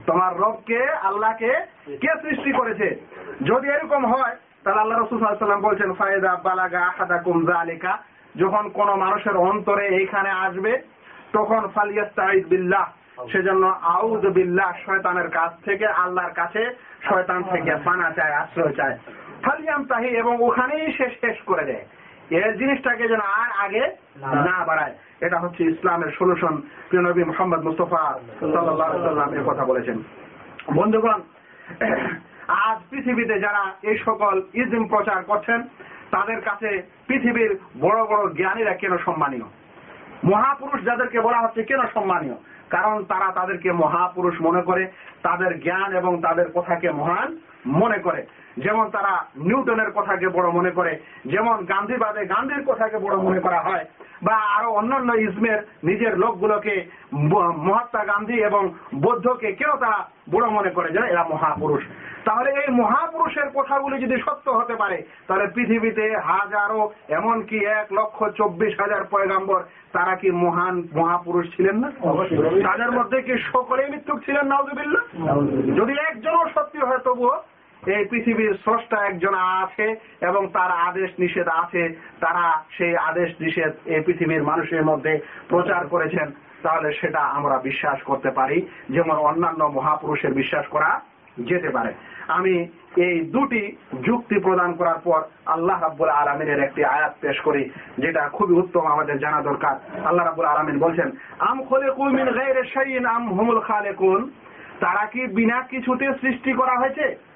তোমার রবকে আল্লাহকে কে সৃষ্টি করেছে? যদি এরকম হয়, তাহলে আল্লাহ রসুল সাল্লাম বলছেন ফায়দা বালাগা আহাদাকুম জালিকা যখন কোন মানুষের অন্তরে এইখানে আসবে, তখন ফালিয়াস্তাইদ বিল্লাহ সেজন্য আউদ বিল্লাহ শয়তানের কাছ থেকে আল্লাহর কাছে শয়তান থেকে পানা চায় আশ্রয় চায়। ফালিয়াম তাহি এবং ওখানেই সে শেষ করে দেয়। এর জিনিসটাকে যেন আর আগে না। বাড়ায়। এটা হচ্ছে ইসলামের সলিউশন। প্রিয় নবী মোহাম্মদ মুস্তফা সাল্লাম এর কথা বলেছেন। বন্ধুগণ আজ পৃথিবীতে যারা এই সকল ইজম প্রচার করছেন তাদের কাছে পৃথিবীর বড় বড় জ্ঞানীরা কেন সম্মানীয়? মহাপুরুষ যাদেরকে বলা হচ্ছে কেন সম্মানীয়? কারণ তারা তাদেরকে মহাপুরুষ মনে করে তাদের জ্ঞান এবং তাদের কথাকে মহান মনে করে। যেমন তারা নিউটনের কথাকে বড় মনে করে যেমন গান্ধীবাদে গান্ধীর কথাকে বড় মনে করা হয় বা আরও অন্যান্য ইসমের নিজের লোকগুলোকে মহাত্মা গান্ধী এবং বৌদ্ধকে কেউ তারা বড় মনে করে যে এরা মহাপুরুষ। তাহলে এই মহাপুরুষের কথাগুলি যদি সত্য হতে পারে তাহলে পৃথিবীতে হাজারো এমনকি এক লক্ষ চব্বিশ হাজার পয়গাম্বর তারা কি মহান মহাপুরুষ ছিলেন না? তাদের মধ্যে কি সকলেই মৃত্যুক ছিলেন? নাউজুবিল্লাহ। যদি একজনও সত্যি হয় তবুও এই পৃথিবীর স্রষ্টা একজন আছে এবং তার আদেশ নিষেধ আছে। তারা সেই আদেশ নিষেধ এই পৃথিবীর মানুষের মধ্যে প্রচার করেছেন। তাহলে সেটা আমরা বিশ্বাস করতে পারি। যেমন অন্যান্য মহাপুরুষের বিশ্বাস করা যেতে পারে। আমি এই দুটি যুক্তি প্রদান করার পর আল্লাহ রাব্বুল আলমিনের একটি আয়াত পেশ করি, যেটা খুবই উত্তম, আমাদের জানা দরকার। আল্লাহ রাব্বুল আলমিন বলছেন, আম মিন গায়রি শাইইন আম হুমুল খালিকুন? তারা কি বিনা কিছুতে সৃষ্টি করা হয়েছে?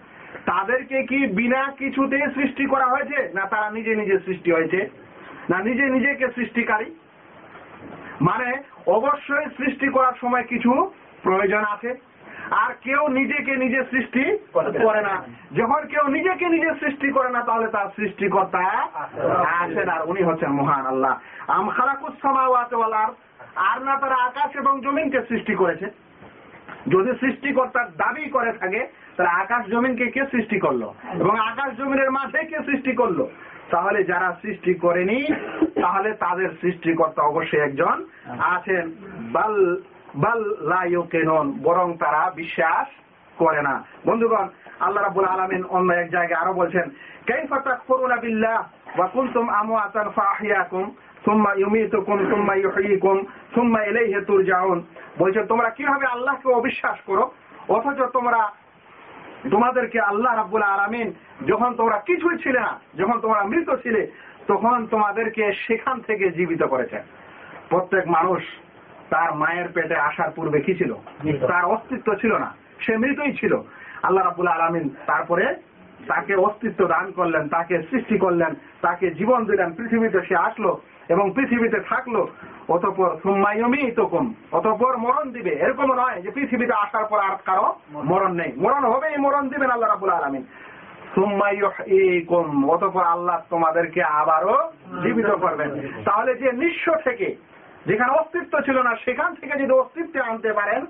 তাদেরকে কি বিনা কিছুতে সৃষ্টি করা হয়েছে? না তারা নিজে নিজে সৃষ্টি হয়েছে। না নিজে নিজেকে সৃষ্টিকারী। মানে অবশ্যই সৃষ্টি করার সময় কিছু প্রয়োজন আছে আর কেউ নিজেকে নিজে সৃষ্টি করে না। যখন কেউ নিজেকে নিজে সৃষ্টি করে না তাহলে তার সৃষ্টিকর্তা আছেন আর উনি হচ্ছেন মহান আল্লাহ। আম খালাকুস সামাওয়াতি আর না তারা আকাশ এবং জমিনকে সৃষ্টি করেছে। যদি সৃষ্টিকর্তার দাবি করে থাকে তাহলে আকাশ জমিনকে কে সৃষ্টি করল? এবং আকাশ জমিনের মাঝে কে সৃষ্টি করল? তাহলে যারা সৃষ্টি করেনি, তাহলে তাদের সৃষ্টিকর্তা অবশ্যই একজন আছেন। বাল বরং তারা বিশ্বাস করে না। বন্ধুগণ, আল্লাহ রাব্বুল আলামিন অন্য এক জায়গায় আরও বলছেন, কাইফা তাকফুরুনা বিল্লাহ ওয়া কুনতুম আমওয়াতান ফাআহইয়াকুম সুম্মা ইউমীতুকুম, সুম্মা ইউহয়ীকুম সুম্মা ইলাইহি তুরজাউন। বলছে, তোমরা কীভাবে আল্লাহকে অবিশ্বাস করো? অথচ তোমরা তোমাদেরকে আল্লাহ রাব্বুল আলামিন যখন তোমরা কিছুই ছিলে না, যখন তোমরা মৃত ছিলে, তখন তোমাদেরকে সেখান থেকে জীবিত করেছে। প্রত্যেক মানুষ তার মায়ের পেটে আসার পূর্বে কি ছিল? তার অস্তিত্ব ছিল না। সে মৃতই ছিল। আল্লাহ রাবুল আলমিন তারপরে তাকে অস্তিত্ব দান করলেন, তাকে সৃষ্টি করলেন, তাকে জীবন দিলেন। পৃথিবীতে সে আসলো এবং পৃথিবীতে থাকল অতপর সুম্মাইয়মি তখন অতপর মরণ দিবে। এরকম নয় যে পৃথিবীতে আসার পর আর কারও মরণ নেই। মরণ হবে এই মরণ দিবেন আল্লাহ রাবুল আলমিন। অতপর আল্লাহ তোমাদেরকে আবারও জীবিত করবেন। তাহলে যে নিঃস্ব থেকে যেখানে অস্তিত্ব ছিল না সেখান থেকে যদি অস্তিত্বে আনতে পারেন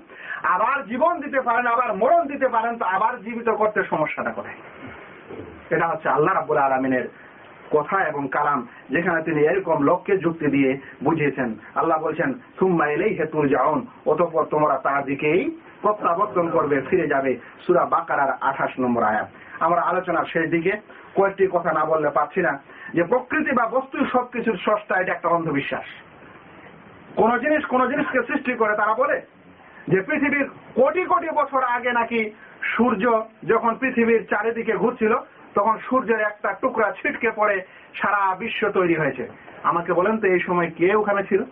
আবার জীবন দিতে পারেন আবার মরণ দিতে পারেন তো আবার জীবিত করতে সমস্যাটা কোথায়? এটা হচ্ছে আল্লাহ রাবুল আলমিনের কথা এবং কালাম, যেখানে তিনি এরকম লোককে যুক্তি দিয়ে বুঝিয়েছেন। আল্লাহ বলছেন, সুম্মা এলেই হেতুর যাওন অতপর তোমরা তার দিকেই প্রত্যাবর্তন করবে, ফিরে যাবে। সুরা বাকারার আঠাশ নম্বর আয়াত। আমরা আলোচনার শেষ দিকে কয়েকটি কথা না বললে পাচ্ছি না, যে প্রকৃতি বা বস্তু সবকিছুর সষ্টা এটা একটা অন্ধবিশ্বাস। কোন জিনিস কোন জিনিসকে সৃষ্টি করে, তারা বলে যে পৃথিবীর কোটি কোটি বছর আগে নাকি সূর্য যখন পৃথিবীর চারিদিকে ঘুরছিল তখন সূর্যের একটা টুকরা ছিটকে পড়ে সারা বিশ্ব তৈরি হয়েছে। আমাকে বলেন তো, এই সময় কে ওখানে ছিল?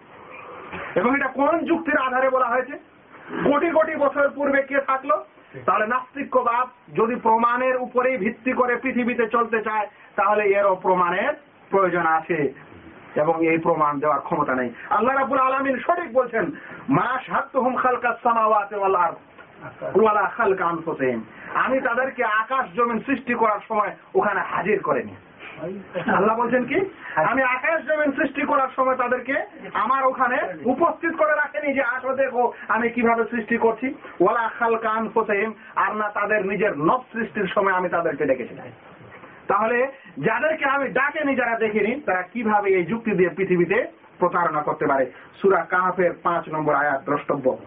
এবং এটা কোন যুক্তির আধারে বলা হয়েছে? কোটি কোটি বছর পূর্বে কে থাকল? তাহলে নাস্তিক্যবাদ যদি প্রমাণের উপরেই ভিত্তি করে পৃথিবীতে চলতে চায়, তাহলে এরও প্রমাণের প্রয়োজন আছে। এবং এই প্রমাণ দেওয়ার ক্ষমতা নেই। আল্লাহ রাবুল আলমিন সঠিক বলছেন মা সাত্তুহুম খালকাস সামাওয়াতি ওয়াল খালকা আমি তাদেরকে আকাশ জমিন সৃষ্টি করার সময় ওখানে হাজির করেনি। আল্লাহ বলছেন কি? আমি আকাশ জমিন সৃষ্টি করার সময় তাদেরকে আমার ওখানে উপস্থিত করে রাখেনি যে, আসো দেখো আমি কীভাবে সৃষ্টি করছি। ওলা খাল কান ফোসেম আর না তাদের নিজের নব সৃষ্টির সময় আমি তাদেরকে ডেকেছি। তাহলে যাদেরকে আমি ডাকেনি, যারা দেখিনি, তারা কীভাবে এই যুক্তি দিয়ে পৃথিবীতে প্রতারণা করতে পারে? সুরা কাহাফের পাঁচ নম্বর আয়াত দ্রষ্টব্য।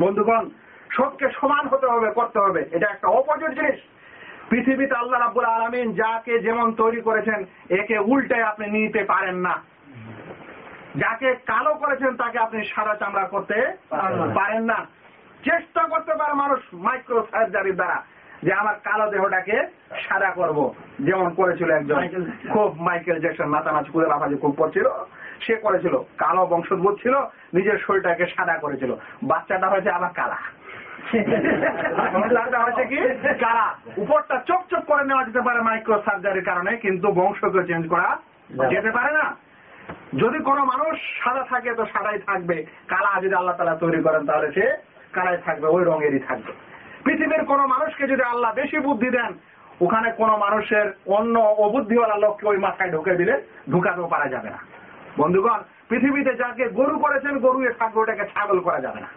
বন্ধুগণ সবকে সমান হতে হবে করতে হবে। এটা একটা অপোজিট জিনিস। পৃথিবীতে আল্লাহ রাবুল আলমিন যাকে যেমন তৈরি করেছেন একে উল্টে আপনি নিতে পারেন না। যাকে কালো করেছেন তাকে আপনি সাদা চামড়া করতে পারেন না। চেষ্টা করতে পারে মানুষ মাইক্রো সার্জারির দ্বারা যে আমার কালো দেহটাকে সাদা করব। যেমন করেছিল একজন খুব মাইকেল জ্যাকসন নাচানাচ করে লাফাজি খুব করছিল। সে করেছিল। কালো বংশোদ্ভূত ছিল নিজের শরীরটাকে সাদা করেছিল। বাচ্চাটা হয়েছে আবার কালা। হচ্ছে কি? কারা উপরটা চোখ চোখ করে নেওয়া যেতে পারে মাইক্রো সার্জারির কারণে কিন্তু বংশকে চেঞ্জ করা যেতে পারে না। যদি কোনো মানুষ সাদা থাকে তো সাদাই থাকবে। কালা যদি আল্লাহ তালা তৈরি করেন তাহলে সে কালাই থাকবে ওই রঙেরই থাকবে। পৃথিবীর কোন মানুষকে যদি আল্লাহ বেশি বুদ্ধি দেন ওখানে কোন মানুষের অন্য অবুদ্ধিওয়ালা লোককে ওই মাথায় ঢুকে দিলে ঢুকাতেও পারা যাবে না। বন্ধুগণ পৃথিবীতে যাকে গরু করেছেন গরু থাকবে ওটাকে ছাগল করা যাবে না।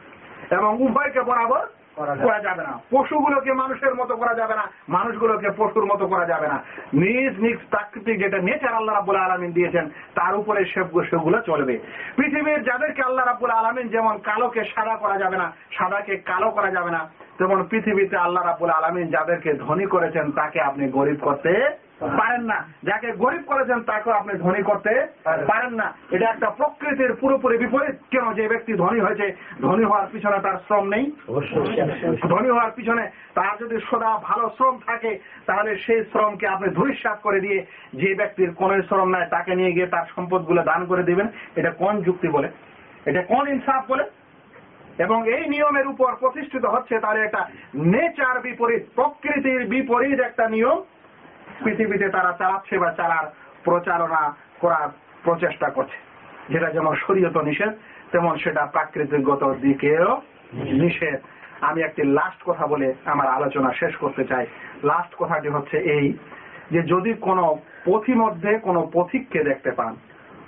এবং উভয়কে বরাবর করা যাবে। না। পশুগুলোকে মানুষের মতো করা যাবে না মানুষগুলোকে পশুর মতো করা যাবে না। নিজ নিজ প্রাকৃতিক যেটা নেচার আল্লাহ রাবুল আলমিন দিয়েছেন তার উপরে সেগুলো চলবে। পৃথিবীর যাদেরকে আল্লাহ রাবুল আলমিন যেমন কালোকে সাদা করা যাবে না সাদাকে কালো করা যাবে না তেমন পৃথিবীতে আল্লাহ রাবুল আলমিন যাদেরকে ধনী করেছেন তাকে আপনি গরিব করতে পারেন না। যাকে গরিব করেছেন তাকে আপনি ধনী করতে পারেন না। এটা একটা প্রকৃতির পুরোপুরি বিপরীত। কেন? যে ব্যক্তি ধনী হয়েছে ধনী হওয়ার পিছনে তার শ্রম নেই। ধনী হওয়ার পিছনে তার যদি সদা ভালো শ্রম থাকে তাহলে সেই শ্রমকে আপনি ধূলিসাত করে দিয়ে যে ব্যক্তির কোন শ্রম নাই তাকে নিয়ে গিয়ে তার সম্পদগুলো দান করে দিবেন। এটা কোন যুক্তি বলে? এটা কোন ইনসাফ বলে? এবং এই নিয়মের উপর প্রতিষ্ঠিত হচ্ছে তাহলে একটা নেচার বিপরীত প্রকৃতির বিপরীত একটা নিয়ম। পৃথিবীতে তারা চালাচ্ছে বা চালার প্রচারণা করার প্রচেষ্টা করছে। যেটা যেমন শরীয়ত নিষেধ, তেমন সেটা প্রাকৃতিকগত দিকেও নিষেধ। আমি একটি লাস্ট কথা বলে আমার আলোচনা শেষ করতে চাই। লাস্ট কথাটি হচ্ছে এই যে যদি কোনো পথি মধ্যে কোনো পথিককে দেখতে পান,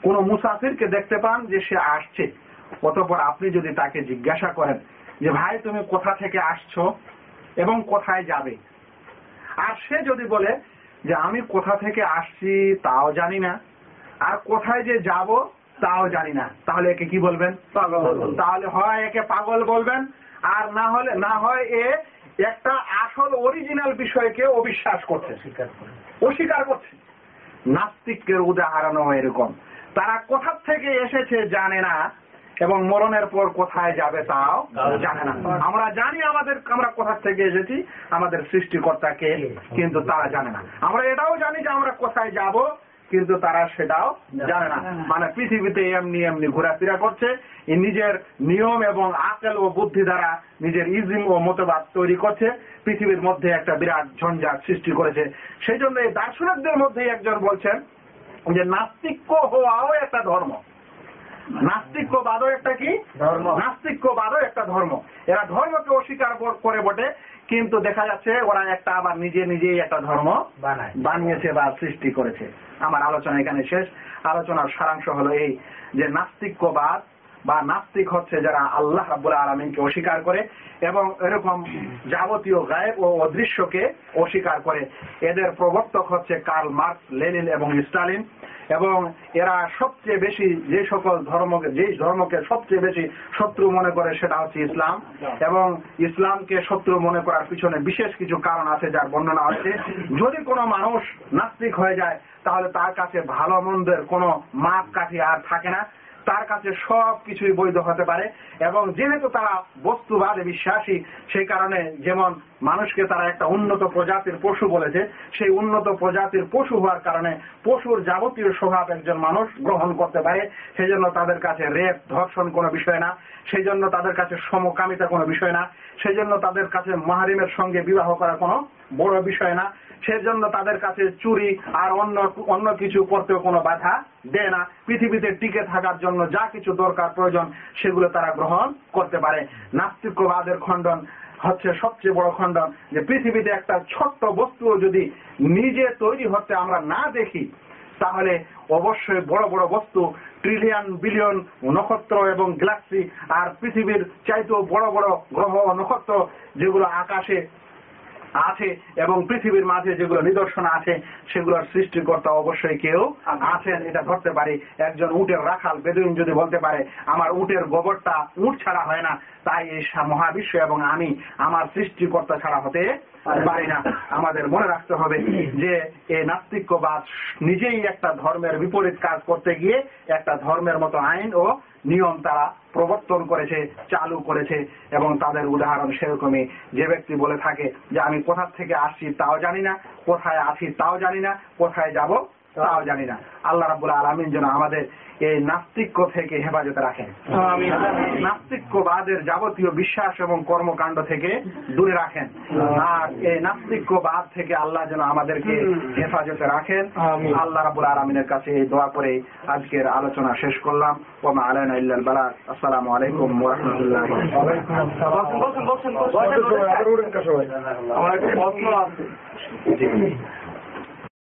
কোন মুসাফিরকে দেখতে পান যে সে আসছে, অতপর আপনি যদি তাকে জিজ্ঞাসা করেন যে, ভাই, তুমি কোথা থেকে আসছো এবং কোথায় যাবে? আর সে যদি বলে যে আমি কোথা থেকে আসছি তাও জানি না। আর কোথায় যে যাব তাও জানি না। তাহলে একে কি বলবেন? তাহলে হয় একে পাগল বলবেন আর না হলে না হয় এ একটা আসল অরিজিনাল বিষয়কে অবিশ্বাস করছে। অস্বীকার করছে। নাস্তিকের উদাহরণ এরকম। তারা কোথা থেকে এসেছে জানে না। এবং মরণের পর কোথায় যাবে তাও জানে না। আমরা জানি আমাদের আমরা কোথা থেকে এসেছি আমাদের সৃষ্টিকর্তাকে কিন্তু তারা জানে না। আমরা এটাও জানি যে আমরা কোথায় যাব কিন্তু তারা সেটাও জানে না। মানে পৃথিবীতে এমনি এমনি ঘোরাফেরা করছে নিজের নিয়ম এবং আকেল ও বুদ্ধি দ্বারা নিজের ইজিম ও মতবাদ তৈরি করছে। পৃথিবীর মধ্যে একটা বিরাট ঝঞ্ঝাট সৃষ্টি করেছে। সেই জন্য এই দার্শনিকদের মধ্যে একজন বলছেন যে নাস্তিক্য হওয়াও একটা ধর্ম। নাস্তিক্যবাদও একটা কি? ধর্ম। নাস্তিক্যবাদও একটা ধর্ম। এরা ধর্মকে অস্বীকার করে বটে কিন্তু দেখা যাচ্ছে ওরা একটা আবার নিজে নিজেই একটা ধর্ম বানায়। বানিয়েছে বা সৃষ্টি করেছে। আমার আলোচনা এখানে শেষ। আলোচনার সারাংশ হলো এই যে নাস্তিক্যবাদ বা নাস্তিক হচ্ছে যারা আল্লাহ রাব্বুল আলমিনকে অস্বীকার করে এবং এরকম যাবতীয় গায়েব ও অদৃশ্যকে অস্বীকার করে। এদের প্রবর্তক হচ্ছে কার্ল মার্কস, লেনিন এবং স্টালিন এবং এরা সবচেয়ে বেশি যে সকল ধর্মকে যে ধর্মকে সবচেয়ে বেশি শত্রু মনে করে সেটা হচ্ছে ইসলাম। এবং ইসলামকে শত্রু মনে করার পিছনে বিশেষ কিছু কারণ আছে যার বর্ণনা হয়েছে যদি কোনো মানুষ নাস্তিক হয়ে যায়, তাহলে তার কাছে ভালো মন্দের কোনো মাপ কাঠি আর থাকে না। তার কাছে সব কিছুই বৈধ হতে পারে এবং যেহেতু তারা বস্তুবাদে বিশ্বাসী, সেই কারণে যেমন মানুষকে তারা একটা উন্নত প্রজাতির পশু বলেছে, সেই উন্নত প্রজাতির পশু হওয়ার কারণে পশুর যাবতীয় স্বভাব একজন মানুষ গ্রহণ করতে পারে সেই জন্য তাদের কাছে রেপ, ধর্ষণ কোনো বিষয় না সেই জন্য তাদের কাছে সমকামিতা কোনো বিষয় না সেই জন্য তাদের কাছে মাহারিমের সঙ্গে বিবাহ করা কোনো বড় বিষয় না। সেজন্য তাদের কাছে চুরি আর অন্য অন্য কিছু করতেও কোনো বাধা দেয় না। পৃথিবীতে টিকে থাকার জন্য যা কিছু দরকার, প্রয়োজন, সেগুলো তারা গ্রহণ করতে পারে। নাস্তিক্যবাদের খণ্ডন হচ্ছে সবচেয়ে বড় খণ্ডন যে পৃথিবীতে একটা ছোট্ট বস্তু যদি নিজে তৈরি হতে আমরা না দেখি, তাহলে অবশ্যই বড় বড় বস্তু ট্রিলিয়ন বিলিয়ন নক্ষত্র এবং গ্যালাক্সি আর পৃথিবীর চাইতেও বড় বড় গ্রহ নক্ষত্র যেগুলো আকাশে আছে এবং পৃথিবীর মাঝে যেগুলো নিদর্শন আছে সেগুলোর সৃষ্টিকর্তা অবশ্যই কেউ আছেন এটা ধরতে পারি। একজন উটের রাখাল বেদুইন যদি বলতে পারে আমার উটের গোবরটা উট ছাড়া হয় না। তাই এই মহাবিশ্ব এবং আমি আমার সৃষ্টিকর্তা ছাড়া হতে পারি না। আমাদের মনে রাখতে হবে যে এই নাস্তিক্যবাদ নিজেই একটা ধর্মের বিপরীত কাজ করতে গিয়ে একটা ধর্মের মতো আইন ও নিয়ম তারা প্রবর্তন করেছে চালু করেছে এবং তাদের উদাহরণ সেরকমই। যে ব্যক্তি বলে থাকে যে আমি কোথা থেকে আসছি তাও জানি না কোথায় আছি তাও জানি না কোথায় যাব তাও জানি না। আল্লাহ রাবুল আলমিন যেন আমাদের এই নাস্তিক্য থেকে হেফাজতে রাখেন। আমিন। নাস্তিক্যবাদের যাবতীয় বিশ্বাস এবং কর্মকাণ্ড থেকে দূরে রাখেন। আর এই নাস্তিক্যবাদ থেকে আল্লাহ যেন আমাদেরকে হেফাজতে রাখেন। আমিন। আল্লাহ রাবুল আলমিনের কাছে এই দোয়া করে আজকের আলোচনা শেষ করলাম। ওমা আলাইনা ইল্লাল বালাগ। আসসালামু আলাইকুম আমার একটা প্রশ্ন আছে।